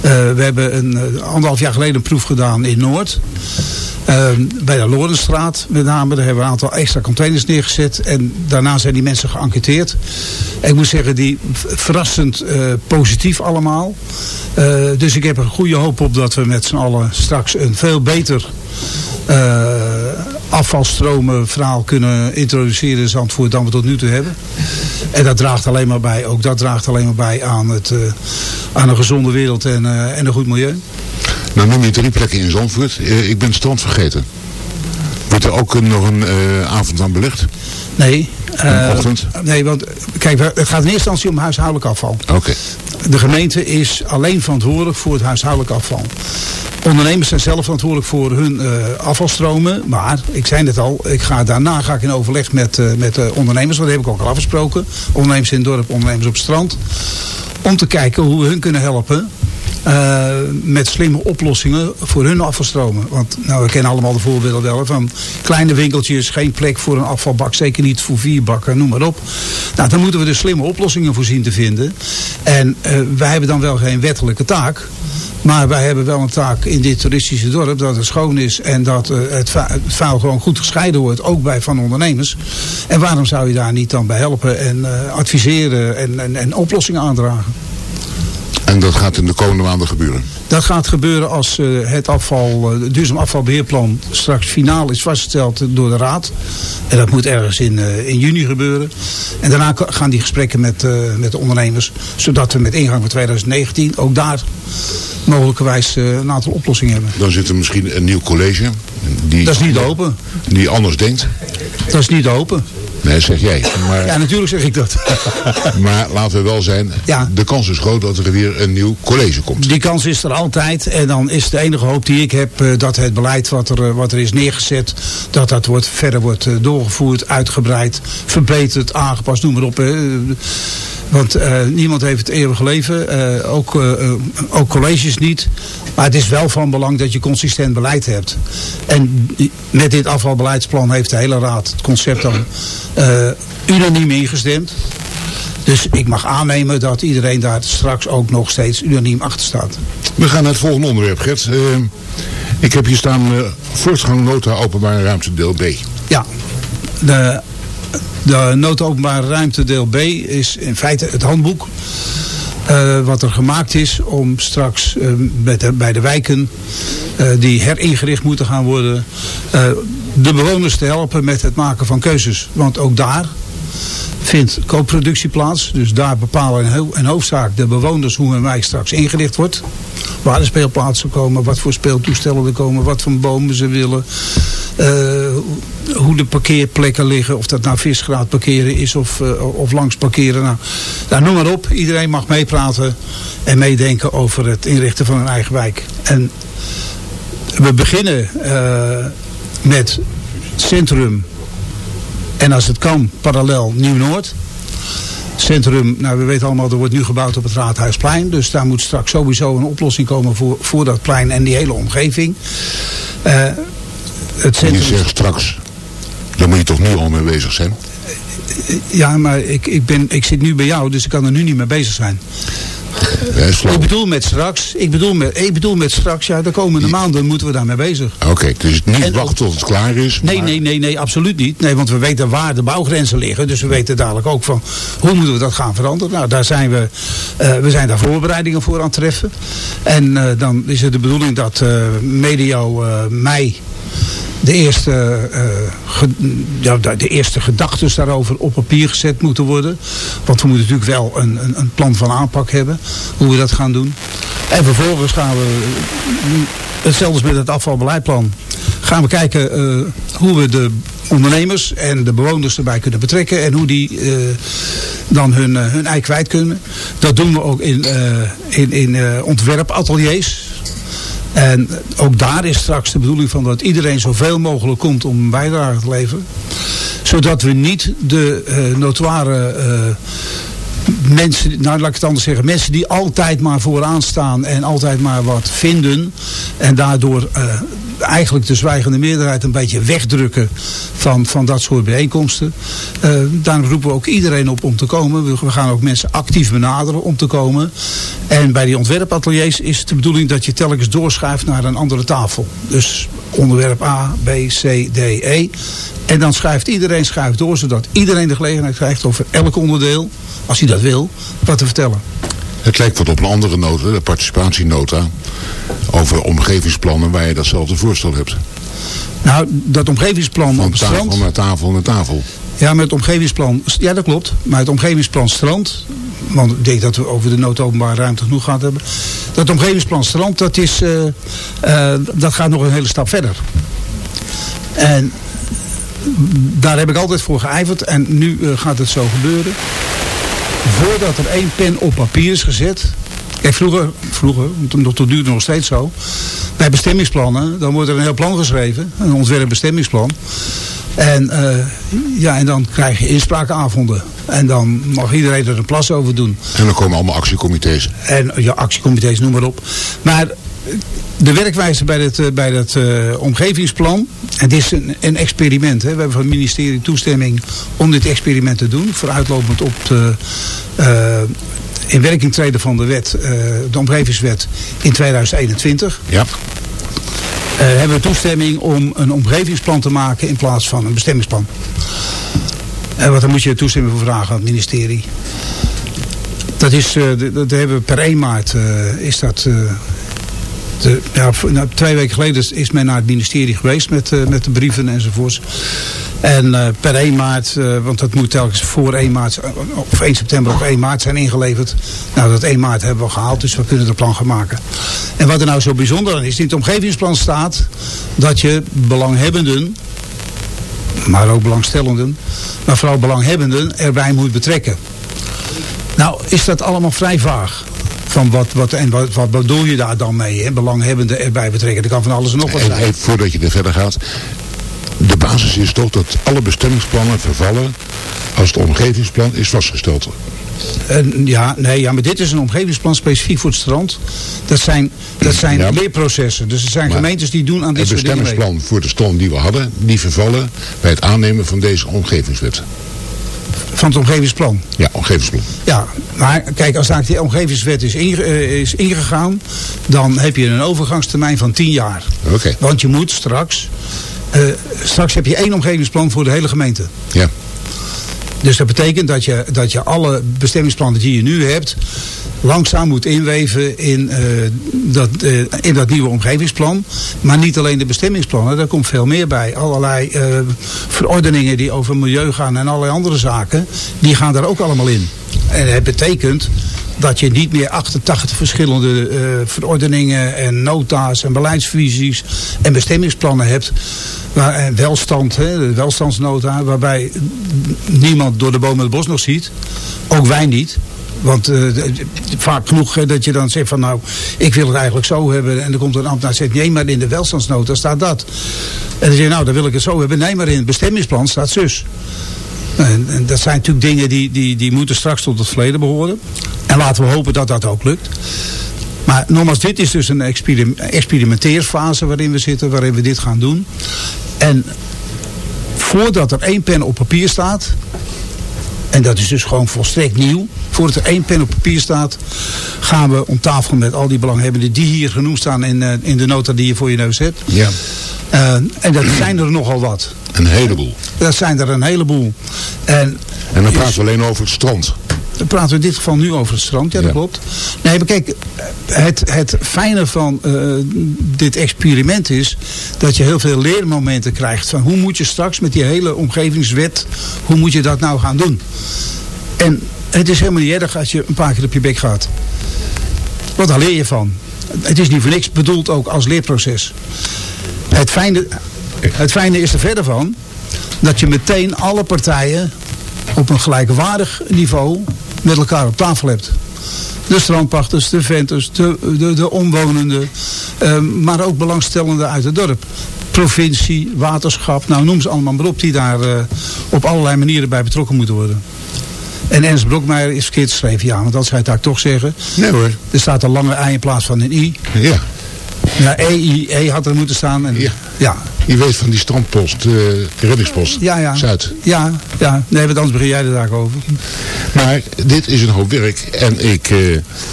we hebben een, eh, anderhalf jaar geleden een proef gedaan in Noord. Eh, bij de Lorenstraat met name. Daar hebben we een aantal extra containers neergezet. En daarna zijn die mensen geënquêteerd. Ik moet zeggen, die verrassend eh, positief allemaal. Eh, dus ik heb er goede hoop op dat we met z'n allen straks een veel beter eh, afvalstromen verhaal kunnen introduceren in Zandvoort dan we tot nu toe hebben. En dat draagt alleen maar bij, ook dat draagt alleen maar bij aan, het, eh, aan een gezonde wereld en, eh, en een goed milieu.
Nou noem je drie plekken in Zandvoort. Eh, ik ben het strand vergeten. Wordt er ook nog een avond aan belegd?
Nee.
ochtend?
Nee, want kijk, het gaat in eerste instantie om huishoudelijk afval.
Oké.
De gemeente is alleen verantwoordelijk voor het huishoudelijk afval. Ondernemers zijn zelf verantwoordelijk voor hun eh, afvalstromen. Maar, ik zei het al, ik ga, daarna ga ik in overleg met, eh, met de ondernemers. Dat heb ik ook al afgesproken. Ondernemers in het dorp, ondernemers op het strand. Om te kijken hoe we hun kunnen helpen. Eh, met slimme oplossingen voor hun afvalstromen. Want nou, we kennen allemaal de voorbeelden wel. Van kleine winkeltjes, geen plek voor een afvalbak. Zeker niet voor vier bakken, noem maar op. Nou, dan moeten we dus slimme oplossingen voor zien te vinden. En eh, wij hebben dan wel geen wettelijke taak. Maar wij hebben wel een taak in dit toeristische dorp dat het schoon is en dat eh, het, het vuil gewoon goed gescheiden wordt, ook bij van ondernemers. En waarom zou je daar niet dan bij helpen en adviseren en, en, en oplossingen aandragen?
En dat gaat in de komende maanden gebeuren.
Dat gaat gebeuren als eh, het afval, eh, duurzaam afvalbeheerplan straks finaal is vastgesteld door de Raad. En dat moet ergens in, eh, in juni gebeuren. En daarna gaan die gesprekken met, met de ondernemers. Zodat we met ingang van 2019 ook daar mogelijkerwijs een aantal oplossingen hebben.
Dan zit er misschien een nieuw college. Die,
Dat is niet open.
Die anders denkt.
Dat is niet open.
Nee, zeg jij. Maar,
Ja, natuurlijk zeg ik dat.
maar laten we wel zijn.
Ja.
De kans is groot dat er weer een nieuw college komt.
Die kans is er altijd. En dan is de enige hoop die ik heb eh, dat het beleid wat er, eh, wat er is neergezet, dat dat wordt, verder wordt eh, doorgevoerd, uitgebreid, verbeterd, aangepast, noem maar op. Want niemand heeft het eeuwige leven, ook, ook colleges niet. Maar het is wel van belang dat je consistent beleid hebt. En met dit afvalbeleidsplan heeft de hele raad het concept dan unaniem ingestemd. Dus ik mag aannemen dat iedereen daar straks ook nog steeds unaniem achter staat.
We gaan naar het volgende onderwerp, Gert. Eh, Ik heb hier staan uh, voortgang nota openbare ruimte deel B.
Ja, de, de nota openbare ruimte deel B is in feite het handboek. Uh, wat er gemaakt is om straks uh, met de, bij de wijken uh, die heringericht moeten gaan worden, de bewoners te helpen met het maken van keuzes. Want ook daar vindt koopproductie plaats. Dus daar bepalen in hoofdzaak de bewoners hoe hun wijk straks ingericht wordt. Waar de speelplaatsen komen, wat voor speeltoestellen er komen, wat voor bomen ze willen. Uh, hoe de parkeerplekken liggen, of dat nou visgraad parkeren is of, uh, of langs parkeren. Nou, nou, noem maar op, iedereen mag meepraten en meedenken over het inrichten van een eigen wijk. En we beginnen uh, met centrum en als het kan, parallel Nieuw-Noord. Centrum, nou we weten allemaal, er wordt nu gebouwd op het Raadhuisplein. Dus daar moet straks sowieso een oplossing komen voor, voor dat plein en die hele omgeving. Uh,
het centrum... Je zegt straks, daar moet je toch nu al mee bezig zijn?
Ja, maar ik, ik, ben, ik zit nu bij jou, dus ik kan er nu niet mee bezig zijn. Ik bedoel met straks, ik bedoel met, ik bedoel met straks, ja, de komende maanden moeten we daarmee bezig.
Oké, okay, dus niet en, wachten tot het klaar is?
Nee, maar... nee, nee, nee, absoluut niet. Nee, want we weten waar de bouwgrenzen liggen. Dus we weten dadelijk ook van, hoe moeten we dat gaan veranderen? Nou, daar zijn we, uh, we zijn daar voorbereidingen voor aan het treffen. En uh, dan is het de bedoeling dat uh, medio mei de eerste, uh, ja, de eerste gedachten daarover op papier gezet moeten worden. Want we moeten natuurlijk wel een, een, een, plan van aanpak hebben. Hoe we dat gaan doen. En vervolgens gaan we, hetzelfde als met het afvalbeleidplan. Gaan we kijken uh, hoe we de ondernemers en de bewoners erbij kunnen betrekken. En hoe die uh, dan hun, hun ei kwijt kunnen. Dat doen we ook in, in, in ontwerpateliers. En ook daar is straks de bedoeling van dat iedereen zoveel mogelijk komt om een bijdrage te leveren. Zodat we niet de uh, notoire uh, mensen, nou laat ik het anders zeggen, mensen die altijd maar vooraan staan en altijd maar wat vinden. En daardoor uh, eigenlijk de zwijgende meerderheid een beetje wegdrukken van, van dat soort bijeenkomsten. Uh, daarom roepen we ook iedereen op om te komen. We, we, gaan ook mensen actief benaderen om te komen. En bij die ontwerpateliers is het de bedoeling dat je telkens doorschuift naar een andere tafel. Dus onderwerp A, B, C, D, E. En dan schuift iedereen schuift door, zodat iedereen de gelegenheid krijgt over elk onderdeel, als hij dat wil, wat te vertellen.
Het lijkt wat op een andere nota, de participatienota, over omgevingsplannen waar je datzelfde voorstel hebt.
Nou, dat omgevingsplan
Van
op het
tafel
strand...
naar tafel naar tafel.
Ja, met het omgevingsplan, ja dat klopt, maar het omgevingsplan strand, want ik denk dat we over de noodopenbare ruimte genoeg gehad hebben. Dat omgevingsplan strand, dat, is, uh, uh, dat gaat nog een hele stap verder. En daar heb ik altijd voor geijverd en nu uh, gaat het zo gebeuren. Voordat er één pen op papier is gezet, Kijk, vroeger, vroeger, tot, tot nu nog steeds zo. Bij bestemmingsplannen, dan wordt er een heel plan geschreven. Een ontwerpbestemmingsplan. En, uh, ja, en dan krijg je inspraakavonden. En dan mag iedereen er een plas over doen.
En dan komen allemaal actiecomité's.
En ja, actiecomité's, noem maar op. Maar de werkwijze bij het, bij het uh, omgevingsplan. Dit is een, een experiment. Hè. We hebben van het ministerie toestemming om dit experiment te doen. Vooruitlopend op de uh, in werking treden van de wet, uh, de omgevingswet in 2021.
Ja.
Hebben we toestemming om een omgevingsplan te maken in plaats van een bestemmingsplan. En wat dan moet je toestemming voor vragen aan het ministerie. Dat is, dat hebben we per 1 maart is dat de, ja, nou, twee weken geleden is men naar het ministerie geweest met, uh, met de brieven enzovoorts. En uh, per 1 maart, want dat moet telkens voor 1 maart, of 1 september of 1 maart zijn ingeleverd. Nou, dat 1 maart hebben we gehaald, dus we kunnen er plan gaan maken. En wat er nou zo bijzonder aan is, in het omgevingsplan staat dat je belanghebbenden, maar ook belangstellenden, maar vooral belanghebbenden erbij moet betrekken. Nou, is dat allemaal vrij vaag. Van wat, wat, en wat, wat bedoel je daar dan mee? Hè? Belanghebbenden erbij betrekken. Dat kan van alles en nog wat zijn.
En, voordat je er verder gaat. De basis is toch dat alle bestemmingsplannen vervallen als het omgevingsplan is vastgesteld.
Uh, ja, nee, ja, maar dit is een omgevingsplan specifiek voor het strand. Dat zijn, dat zijn ja, leerprocessen. Dus er zijn maar gemeentes die doen aan dit soort dingen
Het bestemmingsplan voor de stroom die we hadden, die vervallen bij het aannemen van deze omgevingswet.
Van het omgevingsplan.
Ja, omgevingsplan.
Ja, maar kijk, als daar die omgevingswet is, inge- eh, is ingegaan, dan heb je een overgangstermijn van 10 jaar.
Oké.
Want je moet straks, eh, straks heb je één omgevingsplan voor de hele gemeente.
Ja.
Dus dat betekent dat je, dat je alle bestemmingsplannen die je nu hebt, langzaam moet inweven in, eh, dat, eh, in dat nieuwe omgevingsplan. Maar niet alleen de bestemmingsplannen, daar komt veel meer bij. Allerlei eh, verordeningen die over milieu gaan en allerlei andere zaken, die gaan daar ook allemaal in. En het betekent dat je niet meer 88 verschillende eh, verordeningen en nota's en beleidsvisies en bestemmingsplannen hebt. En welstand, hè, de welstandsnota, waarbij niemand door de bomen het bos nog ziet. Ook wij niet. Want eh, vaak genoeg dat je dan zegt van nou, ik wil het eigenlijk zo hebben. En dan komt een ambtenaar en zegt nee, maar in de welstandsnota staat dat. En dan zeg je nou, dan wil ik het zo hebben. Nee, maar in het bestemmingsplan staat zus. En, en dat zijn natuurlijk dingen die, die, die moeten straks tot het verleden behoren. En laten we hopen dat dat ook lukt. Maar nogmaals, dit is dus een experim- experimenteerfase waarin we zitten, waarin we dit gaan doen. En voordat er één pen op papier staat, en dat is dus gewoon volstrekt nieuw, voordat er één pen op papier staat, gaan we om tafel met al die belanghebbenden die hier genoemd staan in, eh, in de nota die je voor je neus hebt.
Ja.
Eh, en dat zijn er nogal wat.
Een heleboel.
Dat zijn er een heleboel. En
En dan praten we alleen over het strand.
dan praten we in dit geval nu over het strand, ja, dat
Ja.
klopt. Nee, maar kijk, het, het fijne van eh, dit experiment is dat je heel veel leermomenten krijgt van hoe moet je straks met die hele omgevingswet, hoe moet je dat nou gaan doen? En het is helemaal niet erg als je een paar keer op je bek gaat. Want daar leer je van. Het is niet voor niks bedoeld ook als leerproces. Het fijne, het fijne is er verder van dat je meteen alle partijen op een gelijkwaardig niveau met elkaar op tafel hebt. De strandpachters, de venters, de, de, de omwonenden, ehm, maar ook belangstellenden uit het dorp. Provincie, waterschap, nou noem ze allemaal maar op die daar eh, op allerlei manieren bij betrokken moeten worden. En Ernst Brokmeijer is verkeerd geschreven, ja, want dat zou hij het toch zeggen.
Nee hoor.
Er staat een lange ei in plaats van een i.
Ja.
Ja, EIE had er moeten staan. En,
Ja.
ja.
Je weet van die strandpost, eh reddingspost.
Ja, ja.
Zuid.
Ja, ja. Nee, want anders begin jij er daar over.
Maar dit is een hoop werk. En ik eh,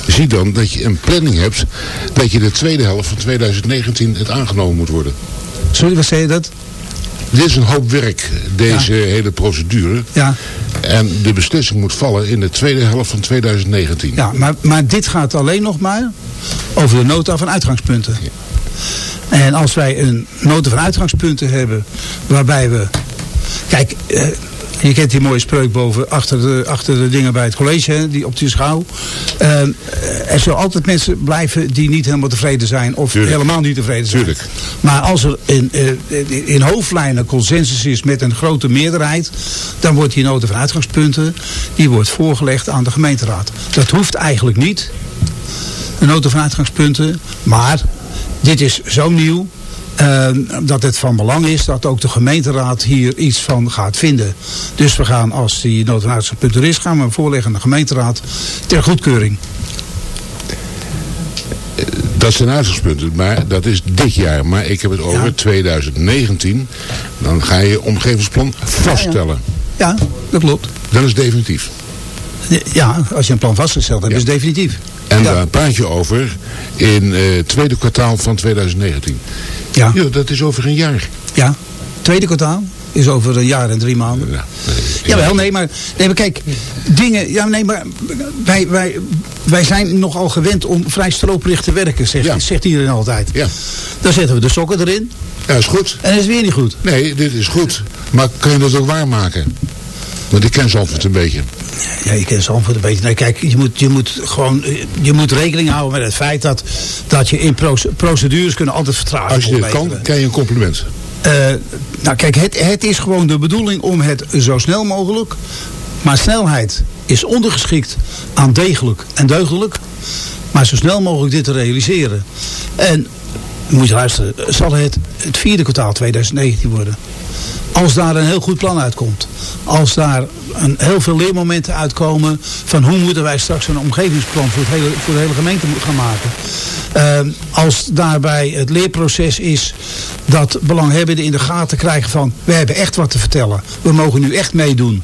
zie dan dat je een planning hebt dat je de tweede helft van 2019 het aangenomen moet worden.
Sorry, wat zei je dat?
Dit is een hoop werk, deze hele procedure.
Ja.
En de beslissing moet vallen in de tweede helft van 2019.
Ja, maar, maar dit gaat alleen nog maar over de nota van uitgangspunten. En als wij een nota van uitgangspunten hebben waarbij we... Kijk, eh, je kent die mooie spreuk boven achter de, achter de dingen bij het college, hè, die op de schouw. Eh, er zullen altijd mensen blijven die niet helemaal tevreden zijn of
Tuurlijk.
helemaal niet tevreden zijn.
Tuurlijk.
Maar als er in, eh, in hoofdlijnen consensus is met een grote meerderheid, dan wordt die nota van uitgangspunten, die wordt voorgelegd aan de gemeenteraad. Dat hoeft eigenlijk niet, een nota van uitgangspunten, maar dit is zo nieuw eh, dat het van belang is dat ook de gemeenteraad hier iets van gaat vinden. Dus we gaan, als die van uitgangspunten er is, gaan we voorleggen aan de gemeenteraad ter goedkeuring.
Dat zijn uitgangspunten, maar dat is dit jaar. Maar ik heb het over
Ja.
2019. Dan ga je omgevingsplan vaststellen.
Ja, dat klopt.
Dan is definitief.
Ja, als je een plan vastgesteld hebt, is het definitief.
En
ja.
daar praat je over in eh, het tweede kwartaal van 2019.
Ja.
Ja, dat is over een jaar.
Ja, tweede kwartaal is over een jaar en drie maanden.
Ja,
Jawel, nee, maar, nee, maar kijk, dingen, ja, nee, maar wij, wij, wij zijn nogal gewend om vrij stroperig te werken, zegt,
Ja.
zegt iedereen altijd.
Ja.
Dan zetten we de sokken erin
ja, is goed.
en dat is weer niet goed.
Nee, dit is goed. Maar kan je dat ook waarmaken? Want ik ken Zandvoort een beetje.
Ja, je kent Zandvoort een beetje. Nee, kijk, je moet, je moet gewoon, je moet rekening houden met het feit dat, dat je in proce- procedures kunnen altijd vertragen.
Als je dit kan, krijg je een compliment.
Eh, nou kijk, het, het is gewoon de bedoeling om het zo snel mogelijk. Maar snelheid is ondergeschikt aan degelijk en deugdelijk. Maar zo snel mogelijk dit te realiseren. En moet je luisteren, zal het het vierde kwartaal 2019 worden. Als daar een heel goed plan uitkomt. Als daar een, heel veel leermomenten uitkomen van hoe moeten wij straks een omgevingsplan voor, het hele, voor de hele gemeente gaan maken. Ehm, als daarbij het leerproces is dat belanghebbenden in de gaten krijgen van we hebben echt wat te vertellen. We mogen nu echt meedoen.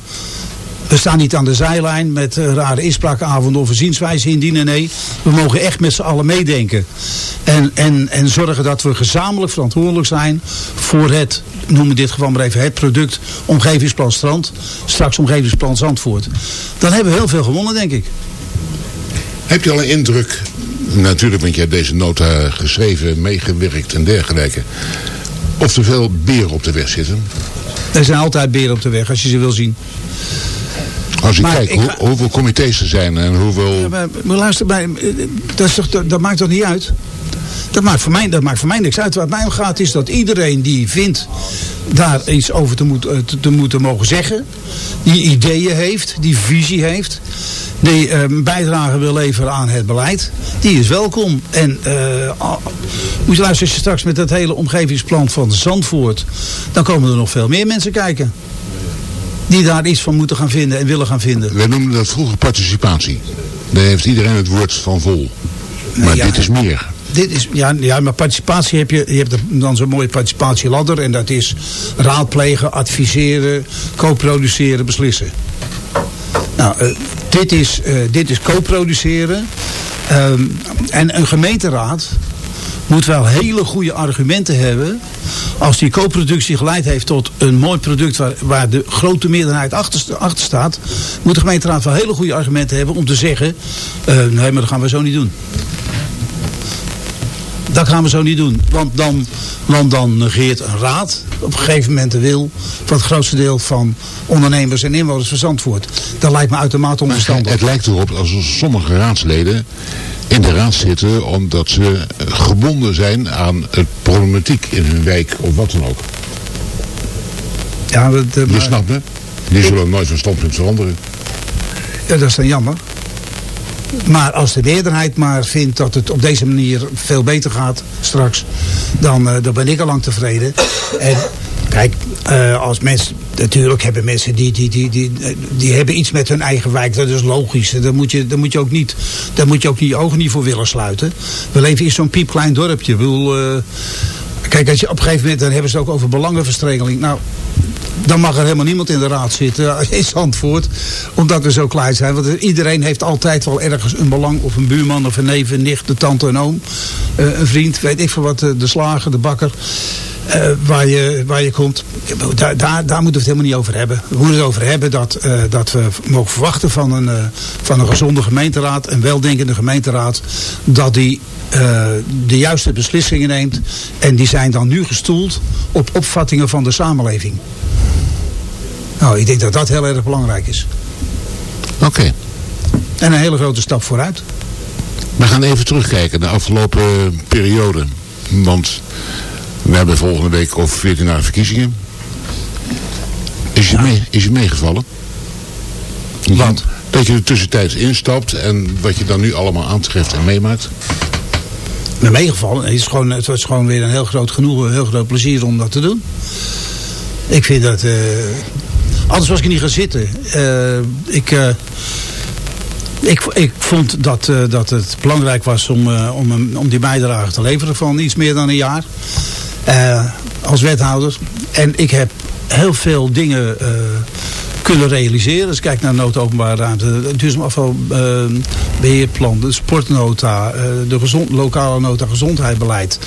We staan niet aan de zijlijn met uh, rare inspraakavonden of zienswijze indienen. Nee, we mogen echt met z'n allen meedenken. En, en, en zorgen dat we gezamenlijk verantwoordelijk zijn voor het, noem in dit geval maar even, het product Omgevingsplan Strand. Straks Omgevingsplan Zandvoort. Dan hebben we heel veel gewonnen, denk ik.
Heb je al een indruk, natuurlijk want je hebt deze nota geschreven, meegewerkt en dergelijke. Of er veel beren op de weg zitten?
Er zijn altijd beren op de weg als je ze wil zien.
Als je kijkt hoe, hoeveel comité's er zijn en hoeveel... Ja,
maar, maar luister, bij, dat, is toch, dat, dat, maakt toch niet uit? Dat maakt, voor mij, dat maakt voor mij niks uit. Wat mij om gaat is dat iedereen die vindt daar iets over te, moet, te, te moeten mogen zeggen. Die ideeën heeft, die visie heeft. Die uh, bijdrage wil leveren aan het beleid. Die is welkom. En uh, moet je luisteren, als je straks met het hele omgevingsplan van Zandvoort. Dan komen er nog veel meer mensen kijken die daar iets van moeten gaan vinden en willen gaan vinden.
Wij noemden dat vroeger participatie. Daar heeft iedereen het woord van vol. Maar dit is meer.
Dit is, ja, ja, maar participatie heb je, je hebt dan zo'n mooie participatieladder. En dat is raadplegen, adviseren, co-produceren, beslissen. Nou, uh, dit is, uh, dit is co-produceren. Um, en een gemeenteraad moet wel hele goede argumenten hebben. Als die co-productie geleid heeft tot een mooi product waar, waar de grote meerderheid achter, achter, staat. Moet de gemeenteraad wel hele goede argumenten hebben om te zeggen. Uh, nee, maar dat gaan we zo niet doen. Dat gaan we zo niet doen. Want dan, want dan negeert een raad op een gegeven moment de wil van het grootste deel van ondernemers en inwoners van Zandvoort. Dat lijkt me uitermate onverstandig.
Het lijkt erop als sommige raadsleden in de raad zitten omdat ze gebonden zijn aan het problematiek in hun wijk of wat dan ook.
Ja, dat,
uh, Je snapt me? Die zullen nooit van standpunt veranderen.
Ja, dat is dan jammer. Maar als de meerderheid maar vindt dat het op deze manier veel beter gaat straks, dan, uh, dan ben ik al lang tevreden. En kijk, uh, als mensen, natuurlijk hebben mensen die, die, die, die, die hebben iets met hun eigen wijk, dat is logisch. Daar moet je, daar moet je, ook, niet, daar moet je ook je ogen niet voor willen sluiten. We leven in zo'n piepklein dorpje. Ik uh, kijk, als je op een gegeven moment, dan hebben ze het ook over belangenverstrengeling. Nou, dan mag er helemaal niemand in de raad zitten in Zandvoort. Omdat we zo klein zijn. Want iedereen heeft altijd wel ergens een belang. Of een buurman, of een neef, een nicht, de tante, een oom. Een vriend, weet ik veel wat. De slager, de bakker. Uh, waar, je, waar je komt. Daar, daar, daar moeten we het helemaal niet over hebben. We moeten het over hebben dat, uh, dat we mogen verwachten van een, uh, van een gezonde gemeenteraad. Een weldenkende gemeenteraad. Dat die de juiste beslissingen neemt. En die zijn dan nu gestoeld op opvattingen van de samenleving. Nou, ik denk dat dat heel erg belangrijk is.
Oké. Okay.
En een hele grote stap vooruit.
We gaan even terugkijken naar de afgelopen periode. Want we hebben volgende week over 14 jaar verkiezingen. Is je, ja. mee, is je meegevallen?
Wat?
Dat je er tussentijds instapt en wat je dan nu allemaal aantreft en meemaakt?
Me meegevallen? Het, is gewoon, het was gewoon weer een heel groot genoegen, een heel groot plezier om dat te doen. Ik vind dat... Uh, anders was ik niet gaan zitten. Uh, ik... Uh, ik, ik vond dat, uh, dat het belangrijk was om, uh, om, om die bijdrage te leveren van iets meer dan een jaar. Uh, als wethouder. En ik heb heel veel dingen kunnen realiseren. Ik kijk naar de nood openbare ruimte, het duurzaam afvalbeheerplan, de sportnota, de gezond, lokale nota gezondheidsbeleid.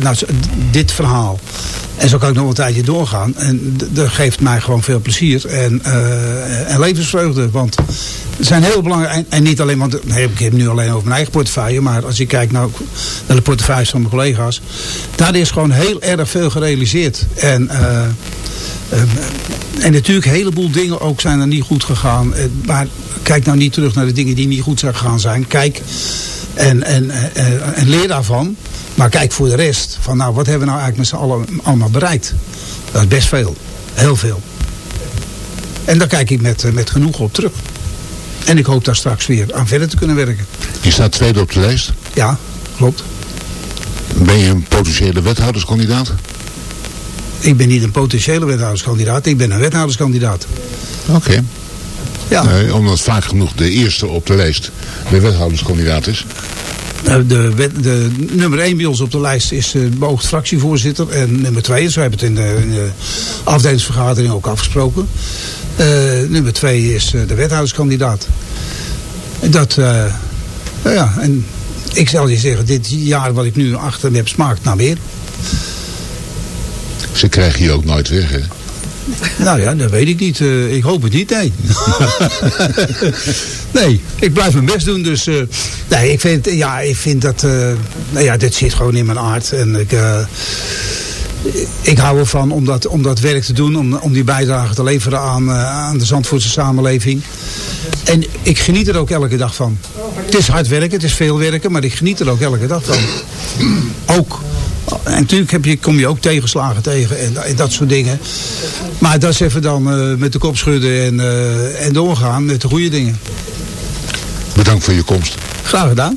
nou, dit verhaal. En zo kan ik nog een tijdje doorgaan. En dat geeft mij gewoon veel plezier en, uh, en levensvreugde. Want het zijn heel belangrijk. En, niet alleen, want nee, ik heb nu alleen over mijn eigen portefeuille. Maar als kijkt naar, naar de portefeuilles van mijn collega's. Daar is gewoon heel erg veel gerealiseerd. En... Uh, en natuurlijk een heleboel dingen ook zijn er niet goed gegaan. Maar kijk nou niet terug naar de dingen die niet goed zijn gegaan zijn. Kijk en, en, en, en leer daarvan. Maar kijk voor de rest. Van nou, wat hebben we nou eigenlijk met z'n allen allemaal bereikt? Dat is best veel. Heel veel. En daar kijk ik met, met genoeg op terug. En ik hoop daar straks weer aan verder te kunnen werken.
Je staat tweede op de lijst?
Ja, klopt.
Ben je een potentiële wethouderskandidaat?
Ik ben niet een potentiële wethouderskandidaat. Ik ben een wethouderskandidaat.
Oké. Okay. Ja. Nee, omdat vaak genoeg de eerste op de lijst de wethouderskandidaat is.
Eh, de, wet- de nummer 1 bij ons op de lijst is de beoogd fractievoorzitter. En nummer 2, dus we hebben het in de, in de afdelingsvergadering ook afgesproken. Eh, nummer 2 is eh, de wethouderskandidaat. Dat, eh, nou ja, en ik zal je zeggen, dit jaar wat ik nu achter me heb smaakt naar meer.
Ze krijgen je ook nooit weg, hè?
Nou ja, dat weet ik niet. Eh, ik hoop het niet, nee. nee, ik blijf mijn best doen. Dus eh, nee, ik vind, ja, ik vind dat... eh, nou ja, dit zit gewoon in mijn aard. En ik, ik hou ervan om dat, om dat werk te doen. Om, om die bijdrage te leveren aan, aan de Zandvoortse samenleving. En ik geniet er ook elke dag van. Het is hard werken, het is veel werken. Maar ik geniet er ook elke dag van. Ook. En natuurlijk heb je, kom je ook tegenslagen tegen en, en dat soort dingen. Maar dat is even dan eh, met de kop schudden en, eh, en doorgaan met de goede dingen.
Bedankt voor je komst.
Graag gedaan.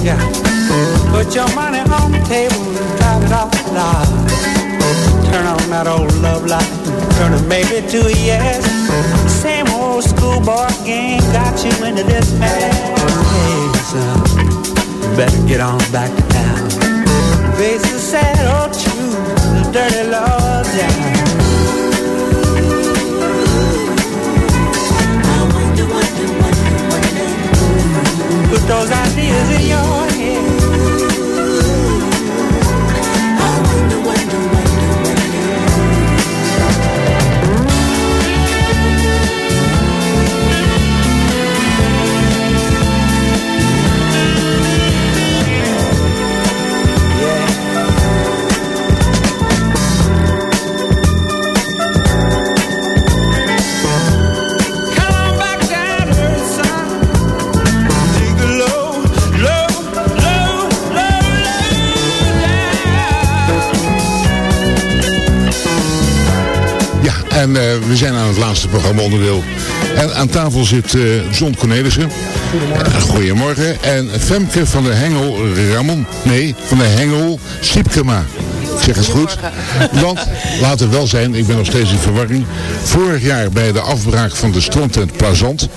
You. Put your money on the table and drive it off the lot. Turn on that old love light, turn it maybe to a yes. Same old schoolboy game got you into this mess. Hey, son, better get on back to town. Face the sad old truth, the dirty law down. Those ideas in your
en eh, we zijn aan het laatste programma-onderdeel. En aan tafel zit eh John Cornelissen. Eh, goedemorgen. En Femke van de Hengel Ramon. Nee, van de Hengel Siepkema. Ik zeg het goed. Want, laat het wel zijn, ik ben nog steeds in verwarring. Vorig jaar bij de afbraak van de strandtent Plazant.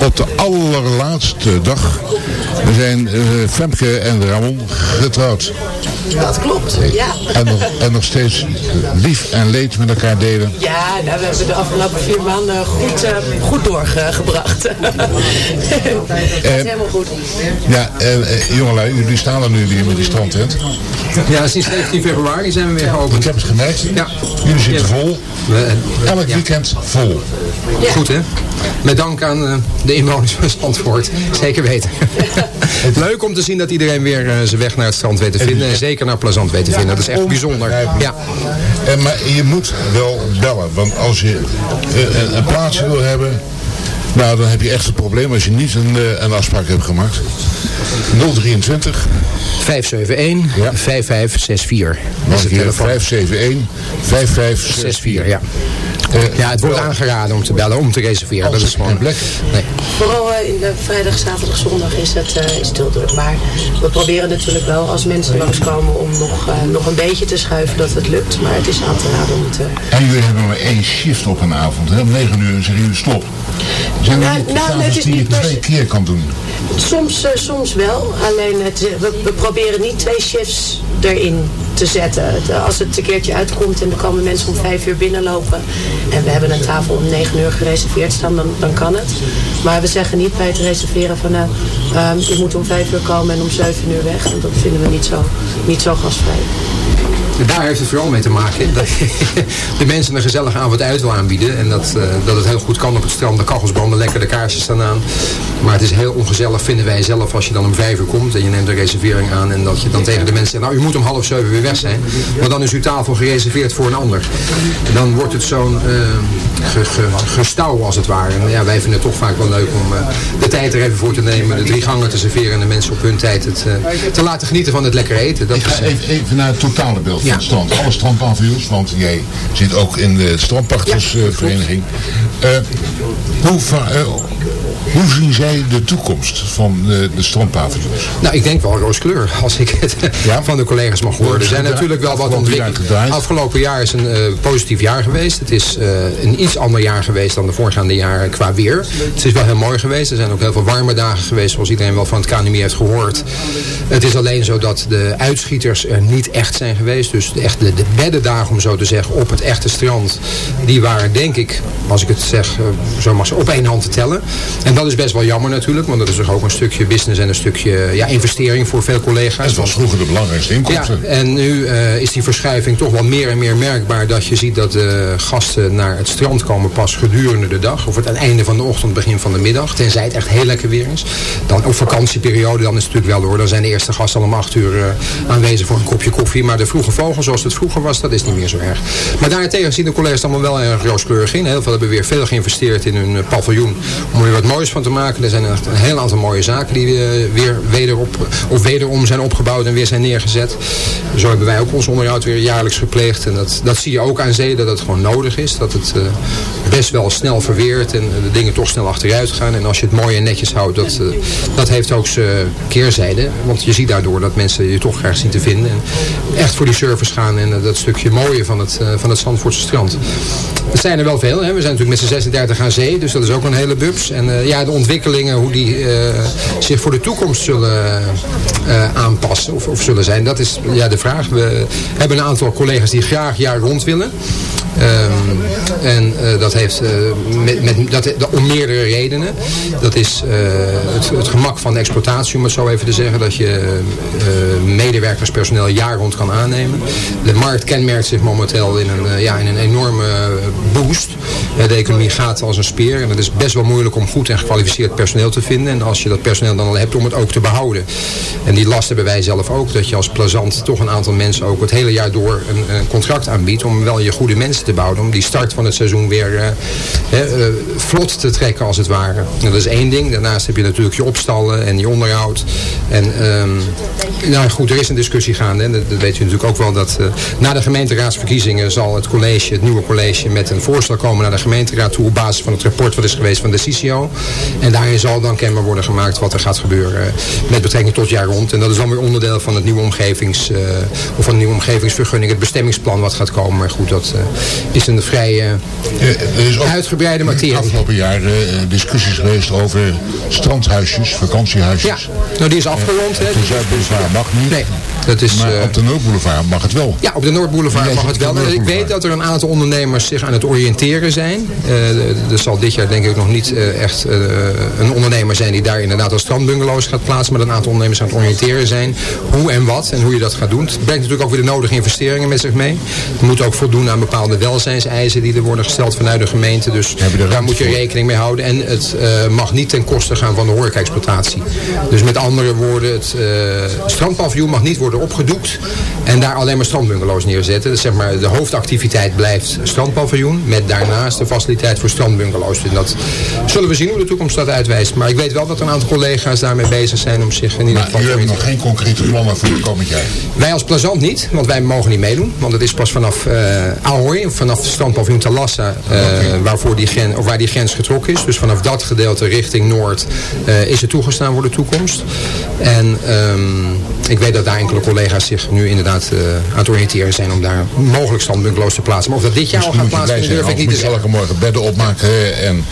Op de allerlaatste dag zijn eh, Femke en Ramon getrouwd.
Dat klopt, ja.
En nog, en nog steeds lief en leed met elkaar delen.
Ja, nou, we hebben de afgelopen vier maanden goed, eh, goed doorgebracht. Het is helemaal goed.
Ja, eh, eh, jongelui, jullie staan er nu weer met die strandtent.
Ja, sinds 19 februari zijn we weer
Ik
geopend.
heb het gemerkt.
Ja.
Jullie zitten vol.
We-
Elk weekend vol.
Goed hè? Met dank aan eh, de inwoners van Zandvoort. Zeker weten. Leuk om te zien dat iedereen weer eh, zijn weg naar het strand weet te vinden. En zeker naar Plazant weet te vinden. Dat is echt bijzonder. Ja.
Eh, maar je moet wel bellen. Want als je een, plaatsje wil hebben... Nou, dan heb je echt een probleem als je niet een, eh, een afspraak hebt gemaakt. 023
571
Ja.
5564. Dat is het
een keer,
telefoon.
571 5564.
64, ja.
Eh,
Ja, het wordt
wel-
aangeraden om te bellen, om te reserveren. Dat is gewoon...
plek.
Nee.
Vooral eh, in de vrijdag, zaterdag, zondag is het, eh, is het heel druk. Maar we proberen natuurlijk wel als mensen langskomen om nog, eh, nog een beetje te schuiven dat het lukt. Maar het is aan te raden om het... eh,
En jullie hebben maar één shift op een avond. Hè? Om 9 uur zeggen jullie stop. Zijn er
Nou, nou, het
tafels
is
die je
niet per
twee keer kan doen?
Soms, eh, soms wel. Alleen het, eh, we, we proberen niet twee shifts erin te zetten. Eh, als het een keertje uitkomt en er komen mensen om vijf uur binnenlopen. En we hebben een tafel om negen uur gereserveerd staan, dan, dan kan het. Maar we zeggen niet bij het reserveren van nou, ehm, je moet om vijf uur komen en om zeven uur weg. En dat vinden we niet zo, niet zo gastvrij.
Daar heeft het vooral mee te maken dat je de mensen een gezellige avond uit wil aanbieden. En dat, eh, dat het heel goed kan op het strand. De kachels branden lekker, de kaarsjes staan aan. Maar het is heel ongezellig, vinden wij zelf, als je dan om vijf uur komt en je neemt een reservering aan. En dat je dan tegen de mensen zegt, nou u moet om half zeven weer weg zijn. Maar dan is uw tafel gereserveerd voor een ander. Dan wordt het zo'n ge, ge, gestouw als het ware. En ja, wij vinden het toch vaak wel leuk om eh, de tijd er even voor te nemen. De drie gangen te serveren en de mensen op hun tijd het, te laten genieten van het lekkere eten. Dat
Ik
is,
ga
eh,
even, even naar het totale beeld van
Ja.
het strand. Alle strandpaviljoens, want jij zit ook in de strandpachtersvereniging. Eh, hoe, va- eh, hoe zien zij de toekomst van de, de strandpaviljoens?
Nou, ik denk wel rooskleur, als ik het van de collega's mag horen. Er zijn natuurlijk wel wat ontwikkelingen. Afgelopen jaar is een eh, positief jaar geweest. Het is eh, een iets ander jaar geweest dan de voorgaande jaren qua weer. Het is wel heel mooi geweest. Er zijn ook heel veel warme dagen geweest, zoals iedereen wel van het KNMI heeft gehoord. Het is alleen zo dat de uitschieters er niet echt zijn geweest. Dus de, echt de, de beddendagen, om zo te zeggen, op het echte strand, die waren denk ik, als ik het zeg, eh, zo mag zeggen, op één hand te tellen. En dat is best wel jammer natuurlijk, want dat is toch ook een stukje business en een stukje ja, investering voor veel collega's.
Het was vroeger de belangrijkste
Ja,
inkomsten.
en nu eh, is die verschuiving toch wel meer en meer merkbaar dat je ziet dat de gasten naar het strand komen pas gedurende de dag. Of het aan het einde van de ochtend, begin van de middag. Tenzij het echt heel lekker weer is. Dan op vakantieperiode, dan is het natuurlijk wel hoor. Dan zijn de eerste gasten al om acht uur eh, aanwezig voor een kopje koffie. Maar de vroege vogel zoals het vroeger was, dat is niet meer zo erg. Maar daarentegen zien de collega's allemaal wel erg rooskleurig in. Heel veel hebben weer veel geïnvesteerd in hun eh, paviljoen. Om er wat moois van te maken. Er zijn echt een heel aantal mooie zaken die eh, weer wederop, of wederom zijn opgebouwd en weer zijn neergezet. Zo hebben wij ook ons onderhoud weer jaarlijks gepleegd. En dat, dat zie je ook aan zee, dat het gewoon nodig is. Dat het eh, best wel snel verweert en de dingen toch snel achteruit gaan. En als je het mooi en netjes houdt, dat, dat heeft ook zijn keerzijde. Want je ziet daardoor dat mensen je toch graag zien te vinden. En echt voor die service gaan en eh, dat stukje mooie van het, eh, van het Zandvoortse strand. Er zijn er wel veel. Hè. We zijn natuurlijk met z'n 36 aan zee, dus dat is ook een hele bubs. En eh, ja, de ontwikkelingen, hoe die zich voor de toekomst zullen aanpassen of, of zullen zijn, dat is ja, de vraag. We hebben een aantal collega's die graag jaar rond willen. Ehm, en eh, dat heeft eh, met, met, dat, om meerdere redenen. Dat is eh, het, gemak van de exploitatie, om het zo even te zeggen. Dat je medewerkerspersoneel jaar rond kan aannemen. De markt kenmerkt zich momenteel in een, ja, in een enorme boost. Eh, de economie gaat als een speer. En het is best wel moeilijk om goed en gekwalificeerd personeel te vinden. En als je dat personeel dan al hebt, om het ook te behouden. En die last hebben wij zelf ook. Dat je als plezant toch een aantal mensen ook het hele jaar door een, een contract aanbiedt. Om wel je goede mensen te bouwen. Om die start van het seizoen weer eh, eh, vlot te trekken als het ware. Dat is één ding. Daarnaast heb je natuurlijk je opstallen en je onderhoud. En ehm, nou goed, er is een discussie gaande. En dat, weet u natuurlijk ook wel. Dat na de gemeenteraadsverkiezingen zal het college, het nieuwe college, met een voorstel komen naar de gemeenteraad toe. Op basis van het rapport wat is geweest van de CCO. En daarin zal dan kenbaar worden gemaakt wat er gaat gebeuren met betrekking tot jaar rond. En dat is dan weer onderdeel van het nieuwe omgevings, eh, of van de nieuwe omgevingsvergunning, het bestemmingsplan wat gaat komen. Maar goed, dat eh, is een vrij eh,
Er is
uitgebreide
de
materie.
afgelopen jaren eh, discussies geweest over strandhuisjes, vakantiehuisjes.
Ja, nou die is afgerond. Hè.
De Zuidboulevard mag niet.
Nee, dat is...
Maar op de Noordboulevard mag het wel.
Ja, op de Noordboulevard mag het wel. Ik weet dat er een aantal ondernemers zich aan het oriënteren zijn. Eh, er zal dit jaar denk ik nog niet eh, echt eh, een ondernemer zijn die daar inderdaad als strandbungalows gaat plaatsen. Maar een aantal ondernemers aan het oriënteren zijn. Hoe en wat en hoe je dat gaat doen. Het brengt natuurlijk ook weer de nodige investeringen met zich mee. Je moet ook voldoen aan bepaalde welzijnseisen die er worden gesteld vanuit de gemeente. Dus daar moet je rekening mee houden. En het mag niet ten koste gaan van de horeca-exploitatie. Dus met andere woorden, het strandpaviljoen mag niet worden opgedoekt en daar alleen maar strandbungalows neerzetten. Dus zeg maar, de hoofdactiviteit blijft strandpaviljoen met daarnaast de faciliteit voor strandbungalows. En dat zullen we zien hoe de toekomst dat uitwijst. Maar ik weet wel dat een aantal collega's daarmee bezig zijn om zich in ieder
Maar
geval
u
te
hebt nog geen concrete plannen voor het komend jaar.
Wij als plezant niet, want wij mogen niet meedoen. Want het is pas vanaf eh Ahoy, vanaf strandpaviljoen Talassa, eh, waarvoor die grens, of waar die grens getrokken is. Dus vanaf dat gedeelte richting Noord eh, is het toegestaan voor de toekomst. En ehm, ik weet dat daar enkele collega's zich nu inderdaad aan het oriënteren zijn om daar mogelijk standbungalows te plaatsen. Maar of dat dit jaar al gaat plaatsvinden,
zijn,
durf ik niet te zeggen.
Morgen bedden opmaken en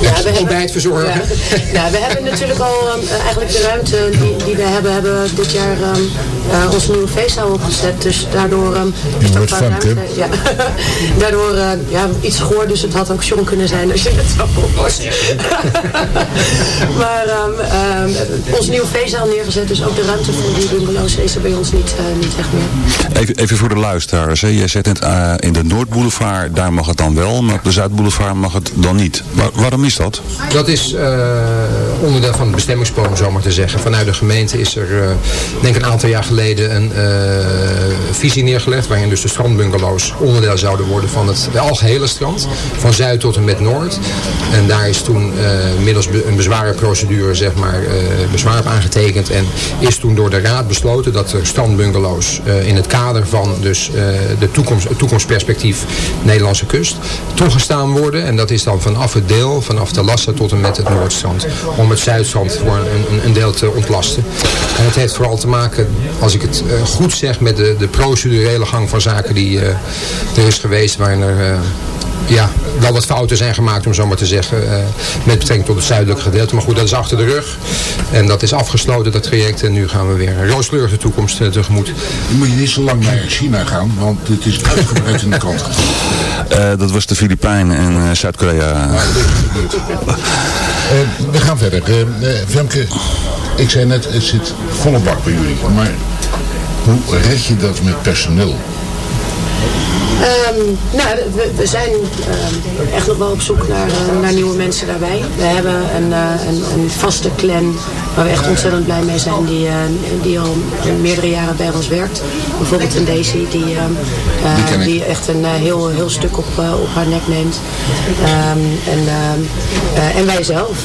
Ja, we hebben-
ontbijt verzorgen.
Ja. Nou, we hebben natuurlijk al ehm, eigenlijk de ruimte die, die we hebben, hebben dit jaar ehm, eh, onze nieuwe feestzaal opgezet. Dus daardoor is er ruimte. Ja. daardoor eh, ja, iets gehoord, dus het had ook John kunnen zijn als je het zo oplost. maar ehm, ehm, onze nieuwe feestzaal neergezet, dus ook de ruimte voor die bungalows is er bij ons niet, eh, niet echt meer.
Even, even voor de luisteraars. Hè. Jij zegt net, eh, in de Noordboulevard, daar mag het dan wel, maar op de Zuidboulevard mag het dan niet. Waar- waarom is dat?
Dat is eh, onderdeel van het bestemmingsplan, om zo maar te zeggen. Vanuit de gemeente is er, eh, denk ik een aantal jaar geleden, een eh, visie neergelegd. Waarin dus de strandbungalows onderdeel zouden worden van het algehele strand. Van zuid tot en met noord. En daar is toen middels een bezwarenprocedure, zeg maar, bezwaar op aangetekend. En is toen door de raad besloten dat de strandbungalows in het kader van dus, de toekomst, toekomstperspectief Nederlandse kust toegestaan worden. En dat is dan vanaf het deel, vanaf de Lassa tot en met het Noordstrand. Om het Zuidstrand voor een, een, een deel te ontlasten. En het heeft vooral te maken, als ik het eh, goed zeg, met de, de procedurele gang van zaken die eh, er is geweest. Waarin er eh, ja, wel wat fouten zijn gemaakt, om zo maar te zeggen. eh, met betrekking tot het zuidelijke gedeelte. Maar goed, dat is achter de rug. En dat is afgesloten, dat traject. En nu gaan we weer een rooskleurige toekomst tegemoet.
Dan moet je niet zo lang naar China gaan, want het is uitgebreid in de.
Eh, dat was de Filipijnen en eh, Zuid-Korea.
Eh, we gaan verder. Eh Femke, ik zei net, het zit volle bak bij jullie. Maar hoe red je dat met personeel?
Ehm, nou, we, we zijn ehm, echt nog wel op zoek naar, eh, naar nieuwe mensen daarbij. We hebben een, eh, een, een vaste clan waar we echt ontzettend blij mee zijn, die, eh, die al meerdere jaren bij ons werkt. Bijvoorbeeld een Daisy, die, ehm, eh,
Die
echt een heel, heel stuk op, op haar nek neemt. En, en wij zelf.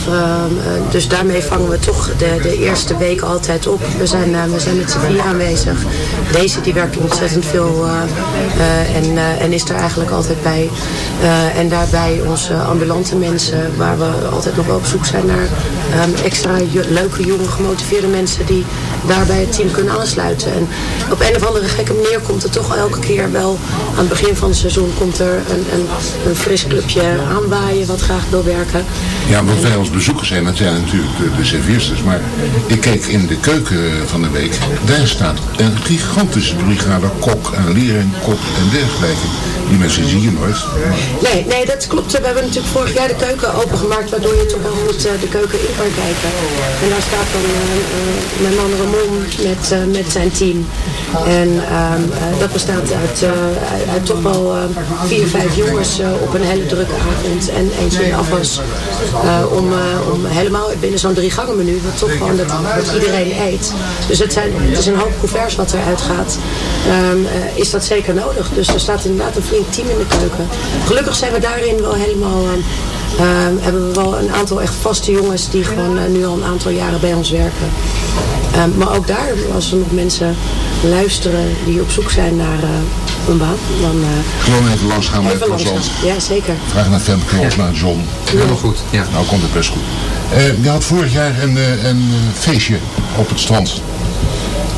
Dus daarmee vangen we toch de, de eerste week altijd op. We zijn, we zijn met z'n vier aanwezig. Deze die werkt ontzettend veel en, en is er eigenlijk altijd bij. Eh, en daarbij onze ambulante mensen, waar we altijd nog wel op zoek zijn naar ehm, extra leuke, jonge, gemotiveerde mensen die daarbij het team kunnen aansluiten. En op een of andere gekke manier komt er toch elke keer wel aan het begin van het seizoen komt er een, een, fris clubje aanwaaien wat graag wil werken.
Ja, wat wij als bezoekers zijn, dat zijn natuurlijk de, de. Maar ik keek in de keuken van de week. Daar staat een gigantische brigade kok en leerlingkok en dergelijke. Die mensen zie je nooit.
Nee, nee, dat klopt. We hebben natuurlijk vorig jaar de keuken opengemaakt, waardoor je toch wel goed eh, de keuken in kan kijken. En daar staat dan eh, eh, mijn man Ramon met, met zijn team. En ehm, eh, dat bestaat uit, toch wel vier, vijf jongens op een hele drukke avond en eentje in afwas. Om, om helemaal binnen zo'n drie gangen menu, wat toch gewoon dat, iedereen eet. Dus het, zijn, het is een hoop couverts wat eruit gaat. Ehm, eh, is dat zeker nodig. Dus er staat inderdaad een flink team in de keuken. Gelukkig zijn we daarin wel helemaal... ehm, ehm, hebben we wel een aantal echt vaste jongens die gewoon eh, nu al een aantal jaren bij ons werken. Ehm, maar ook daar, als er nog mensen luisteren die op zoek zijn naar eh, een baan, dan eh,
gewoon even langs gaan bij
gaan. Ja, zeker.
Vraag naar Femke of naar John.
Helemaal goed, ja.
Nou komt het best goed. Eh, je had vorig jaar een, eh, een feestje op het strand.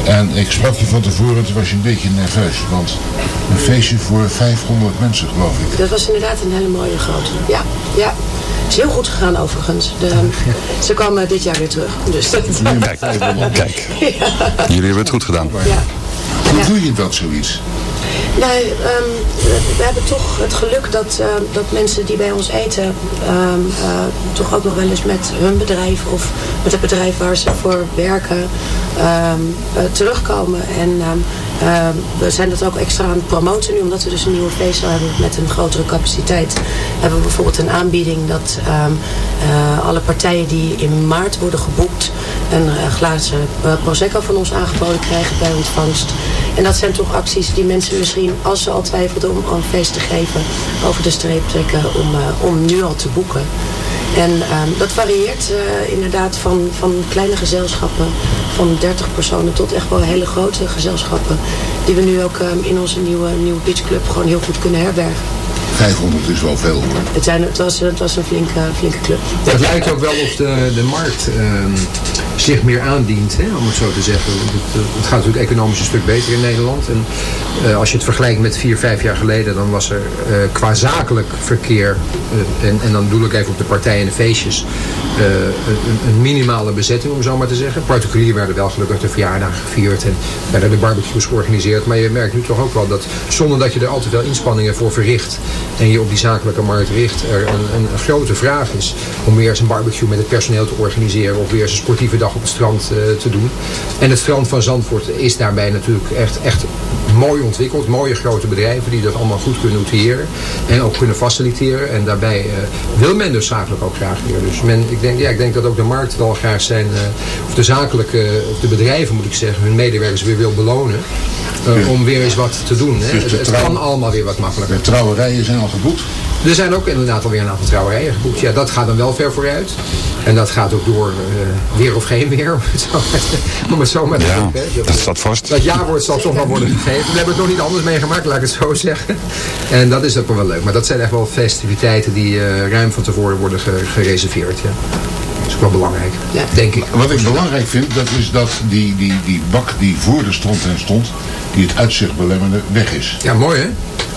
En ik sprak je van tevoren, toen was je een beetje nerveus. Want een feestje voor 500 mensen, geloof ik.
Dat was inderdaad een hele mooie grote. Ja, ja. is heel goed gegaan overigens. De, ze komen dit jaar weer terug. Dus dat,
Kijk, kijk. Jullie hebben het goed gedaan.
ja.
Hoe doe je dat, zoiets?
Nou, ehm, we hebben toch het geluk dat, eh, dat mensen die bij ons eten... ehm, eh, toch ook nog wel eens met hun bedrijf of met het bedrijf waar ze voor werken... ehm, eh, terugkomen. En ehm, ehm, we zijn dat ook extra aan het promoten nu... omdat we dus een nieuwe feestel hebben met een grotere capaciteit. Hebben we bijvoorbeeld een aanbieding dat ehm, eh, alle partijen die in maart worden geboekt... een glazen Prosecco van ons aangeboden krijgen bij ontvangst. En dat zijn toch acties die mensen misschien, als ze al twijfelden om al een feest te geven, over de streep trekken om, eh, om nu al te boeken. En ehm, dat varieert eh, inderdaad van, van kleine gezelschappen van 30 personen tot echt wel hele grote gezelschappen. Die we nu ook ehm, in onze nieuwe, nieuwe beachclub gewoon heel goed kunnen herbergen.
500 is wel veel hoor.
Het, zijn, het, was, het was een flinke, flinke club.
Het lijkt ook wel of de, de markt ehm, zich meer aandient, hè, om het zo te zeggen. Want Het, gaat natuurlijk economisch een stuk beter in Nederland. En eh, als je het vergelijkt met vier, vijf jaar geleden, dan was er eh, qua zakelijk verkeer, eh, en, en dan doe ik even op de partijen en de feestjes, eh, een, minimale bezetting, om zo maar te zeggen. Particulier werden wel gelukkig de verjaardagen gevierd en werden de barbecues georganiseerd. Maar je merkt nu toch ook wel dat zonder dat je er al te veel inspanningen voor verricht en je op die zakelijke markt richt, er een, een grote vraag is om weer eens een barbecue met het personeel te organiseren of weer eens een sportieve dag op het strand eh, te doen. En het strand van Zandvoort is daarbij natuurlijk echt, echt mooi ontwikkeld. Mooie grote bedrijven die dat allemaal goed kunnen outilleren en ook kunnen faciliteren. En daarbij eh, wil men dus zakelijk ook graag weer. Dus men, ik, denk, ja, ik denk dat ook de markt wel graag zijn, eh, of de zakelijke, of de bedrijven moet ik zeggen, hun medewerkers weer wil belonen. Eh, om weer eens wat te doen. Hè.
Dus
Het, kan allemaal weer wat makkelijker.
De trouwerijen zijn al geboekt.
Er zijn ook inderdaad alweer een aantal trouwerijen geboekt. Ja, dat gaat dan wel ver vooruit. En dat gaat ook door eh, weer of geen weer. Om het zo maar te- Om het zo maar te
Ja,
zeggen, hè.
dat staat vast.
Dat jaarwoord zal toch wel worden gegeven. We hebben het nog niet anders meegemaakt, laat ik het zo zeggen. En dat is ook wel leuk. Maar dat zijn echt wel festiviteiten die eh, ruim van tevoren worden ge- gereserveerd. Ja. Dat is ook wel belangrijk, denk ik.
Wat ik belangrijk vind, dat is dat die, die, die bak die voor de strandtent stond, die het uitzicht belemmerde, weg is.
Ja, mooi hè?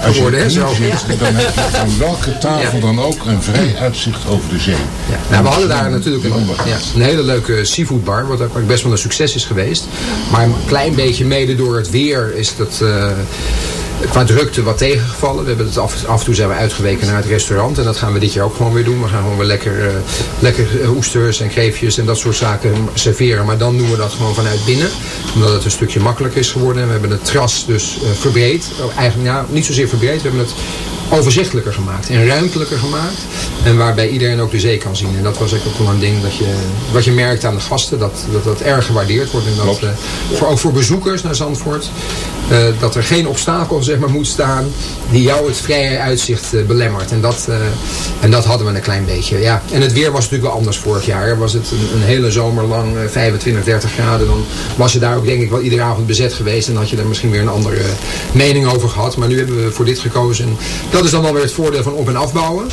Als je erin
zo.
zit, dan heb je van welke tafel dan ook een vrij uitzicht over de zee.
Nou, we hadden daar natuurlijk een, ja, een hele leuke seafoodbar, wat ook best wel een succes is geweest. Maar een klein beetje mede door het weer is dat eh, qua drukte wat tegengevallen. We hebben het af, af en toe zijn we uitgeweken naar het restaurant en dat gaan we dit jaar ook gewoon weer doen. We gaan gewoon weer lekker, eh, lekker oesters en kreefjes en dat soort zaken serveren. Maar dan doen we dat gewoon vanuit binnen, omdat het een stukje makkelijker is geworden. En we hebben het terras dus eh, verbreed. Oh, Eigenlijk ja, niet zozeer verbreed, we hebben het overzichtelijker gemaakt en ruimtelijker gemaakt. En waarbij iedereen ook de zee kan zien. En dat was ook wel een ding dat je, wat je merkt aan de gasten, dat dat, dat erg gewaardeerd wordt. En dat, eh, voor, ook voor bezoekers naar Zandvoort, eh, dat er geen obstakel zeg maar, moet staan die jou het vrije uitzicht eh, belemmert. En dat, en dat hadden we een klein beetje. Ja. En het weer was natuurlijk wel anders vorig jaar. Was het een, een hele zomer lang eh, 25, 30 graden, dan was je daar ook denk ik wel iedere avond bezet geweest. En had je er misschien weer een andere mening over gehad. Maar nu hebben we voor dit gekozen. En dat is dan wel weer het voordeel van op- en afbouwen.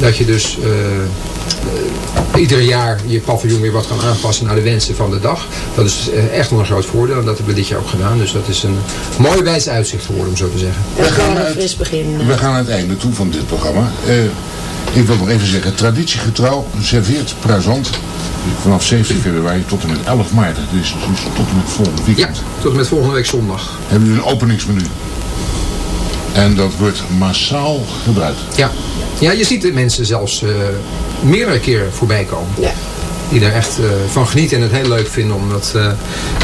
Dat je dus eh, eh, ieder jaar je paviljoen weer wat kan aanpassen naar de wensen van de dag. Dat is eh, echt wel een groot voordeel. En dat hebben we dit jaar ook gedaan. Dus dat is een mooi wijs uitzicht geworden, om zo te zeggen.
En gewoon een fris begin.
We gaan aan het einde toe van dit programma. Eh, ik wil nog even zeggen, traditiegetrouw serveert Prazant vanaf 17 februari tot en met 11 maart. Dus, dus tot en met volgende
Ja,
weekend.
tot en met volgende week zondag.
Hebben we een openingsmenu. En dat wordt massaal gebruikt.
Ja, ja je ziet de mensen zelfs eh, meerdere keren voorbij komen.
Ja.
Die er echt eh, van genieten en het heel leuk vinden om dat eh,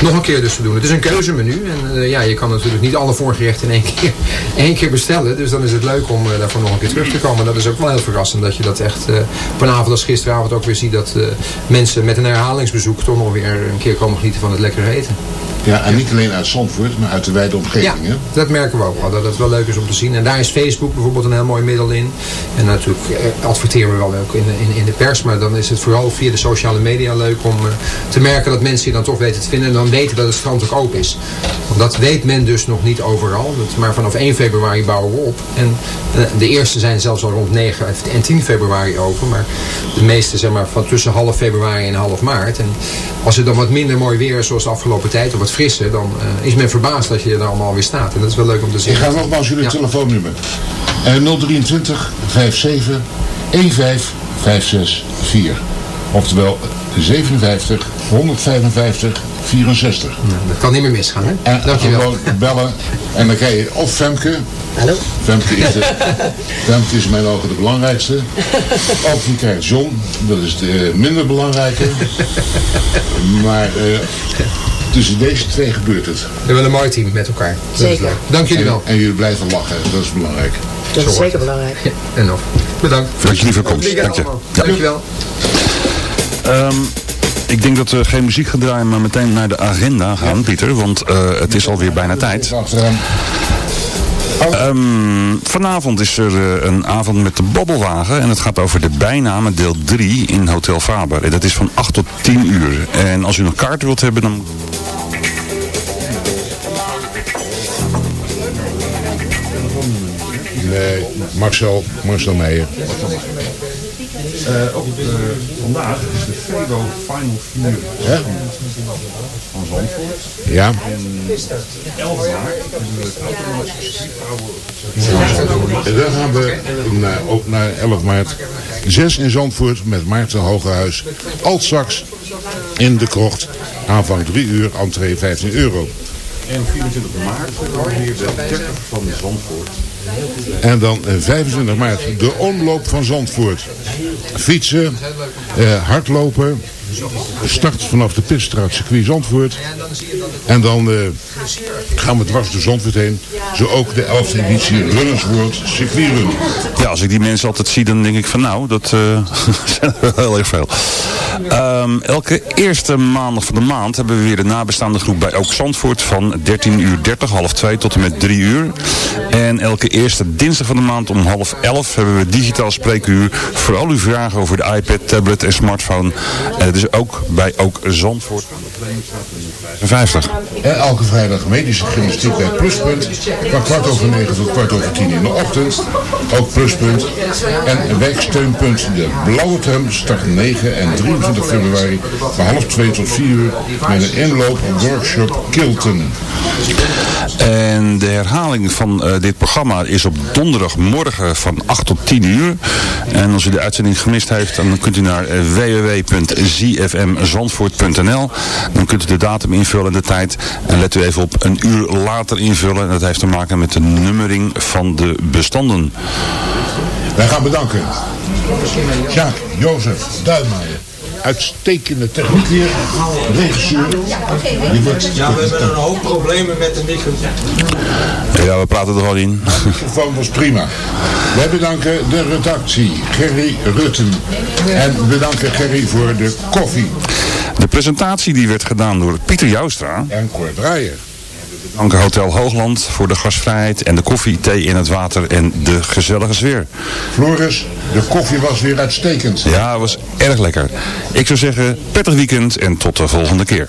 nog een keer dus te doen. Het is een keuzemenu en eh, ja, je kan natuurlijk niet alle voorgerechten in één keer, één keer bestellen. Dus dan is het leuk om daarvoor nog een keer terug te komen. Dat is ook wel heel verrassend dat je dat echt eh, op een avond als gisteravond ook weer ziet. Dat eh, mensen met een herhalingsbezoek toch nog weer een keer komen genieten van het lekkere eten.
Ja, en niet alleen uit Zandvoort, maar uit de wijde omgeving. hè?
Dat merken we ook wel, dat het wel leuk is om te zien. En daar is Facebook bijvoorbeeld een heel mooi middel in. En natuurlijk eh, adverteren we wel ook in, de- in, in de pers, maar dan is het vooral via de sociale media leuk om eh, te merken dat mensen je dan toch weten te vinden. En dan weten dat het strand ook open is. Want dat weet men dus nog niet overal. Maar vanaf 1 februari bouwen we op. En eh, de eerste zijn zelfs al rond 9 en 10 februari open. Maar de meeste zeg maar van tussen half februari en half maart. En als het dan wat minder mooi weer is zoals de afgelopen tijd, of wat frisser, dan eh, is men verbaasd dat je er allemaal weer staat. En dat is wel leuk om te zien.
Ik ga nogmaals jullie
Ja.
telefoonnummer. Eh 023 57 15 564. Oftewel 57 155 64.
Dat kan niet meer misgaan, hè?
En
Dankjewel.
gewoon bellen. En dan krijg je of Femke.
Hallo.
Femke is, de, Femke is in mijn ogen de belangrijkste. Of je krijgt John. Dat is de minder belangrijke. Maar eh, tussen deze twee gebeurt het.
We hebben een mooi team met elkaar. Dat is
Zeker.
leuk. Dank jullie wel.
En, en jullie blijven lachen. Dat is belangrijk.
Dat
Zo
is zeker belangrijk.
En nog. Bedankt.
Je liever komt.
Weekend
Dank je.
Dankjewel.
Ehm, ik denk dat we geen muziek gaan draaien, maar meteen naar de agenda gaan, Pieter. Want eh, het is alweer bijna tijd. Ehm, vanavond is er eh, een avond met de Babbelwagen. En het gaat over de bijnamen deel 3 in Hotel Faber. En dat is van 8 tot 10 uur. En als u nog kaarten wilt hebben, dan...
Nee, Marcel, Marcel Meijer.
Eh, ook eh, vandaag is de Febo Final 4
Ja?
van Zandvoort.
Ja.
En 11 maart
En dan gaan we naar, ook naar 11 maart. 6 in Zandvoort met Maarten Hogehuis. Altsax in de krocht. Aanvang 3 uur, entree 15 euro.
En 24 maart weer de 30 van Zandvoort.
En dan eh, 25 maart de omloop van Zandvoort. Fietsen, eh, hardlopen. Start vanaf de Pitstraat circuit Zandvoort. En dan eh, gaan we dwars door Zandvoort heen. Zo ook de 11e editie Runners World Circuit Run.
Ja, als ik die mensen altijd zie, dan denk ik van nou, dat eh, zijn er wel heel veel. Ehm, elke eerste maandag van de maand hebben we weer de nabestaande groep bij Ook Zandvoort van 13 uur 30, half 2 tot en met 3 uur. En elke eerste dinsdag van de maand om half 11 hebben we digitaal spreekuur voor al uw vragen over de iPad, tablet en smartphone. En het is ook bij Ook Zandvoort. 55.
En elke vrijdag medische gymnastiek bij Pluspunt. Van kwart over negen tot kwart over tien in de ochtend. Ook Pluspunt. En wijksteunpunt De Blauwe Tram start 9 en 23 februari van half 2 tot 4 uur met een inloop workshop Kilten.
En de herhaling van eh, dit programma is op donderdagmorgen van 8 tot 10 uur. En als u de uitzending gemist heeft, dan kunt u naar eh, www.zfmzandvoort.nl. Dan kunt u de datum invullen en de tijd. En let u even op een uur later invullen. Dat heeft te maken met de nummering van de bestanden.
Wij gaan bedanken. Jacques, Jozef, Duijmaier. Uitstekende techniek hier. Regisseur.
Ja, we hebben een hoop problemen met de microfoon.
Ja, we praten er al in.
De microfoon was prima. Wij bedanken de redactie, Gerry Rutten. En we bedanken Gerry voor de koffie.
De presentatie die werd gedaan door Pieter Joustra.
En Cor Draaier.
Dank Hotel Hoogland voor de gastvrijheid en de koffie, thee in het water en de gezellige sfeer.
Floris, de koffie was weer uitstekend.
Ja, het was erg lekker. Ik zou zeggen, prettig weekend en tot de volgende keer.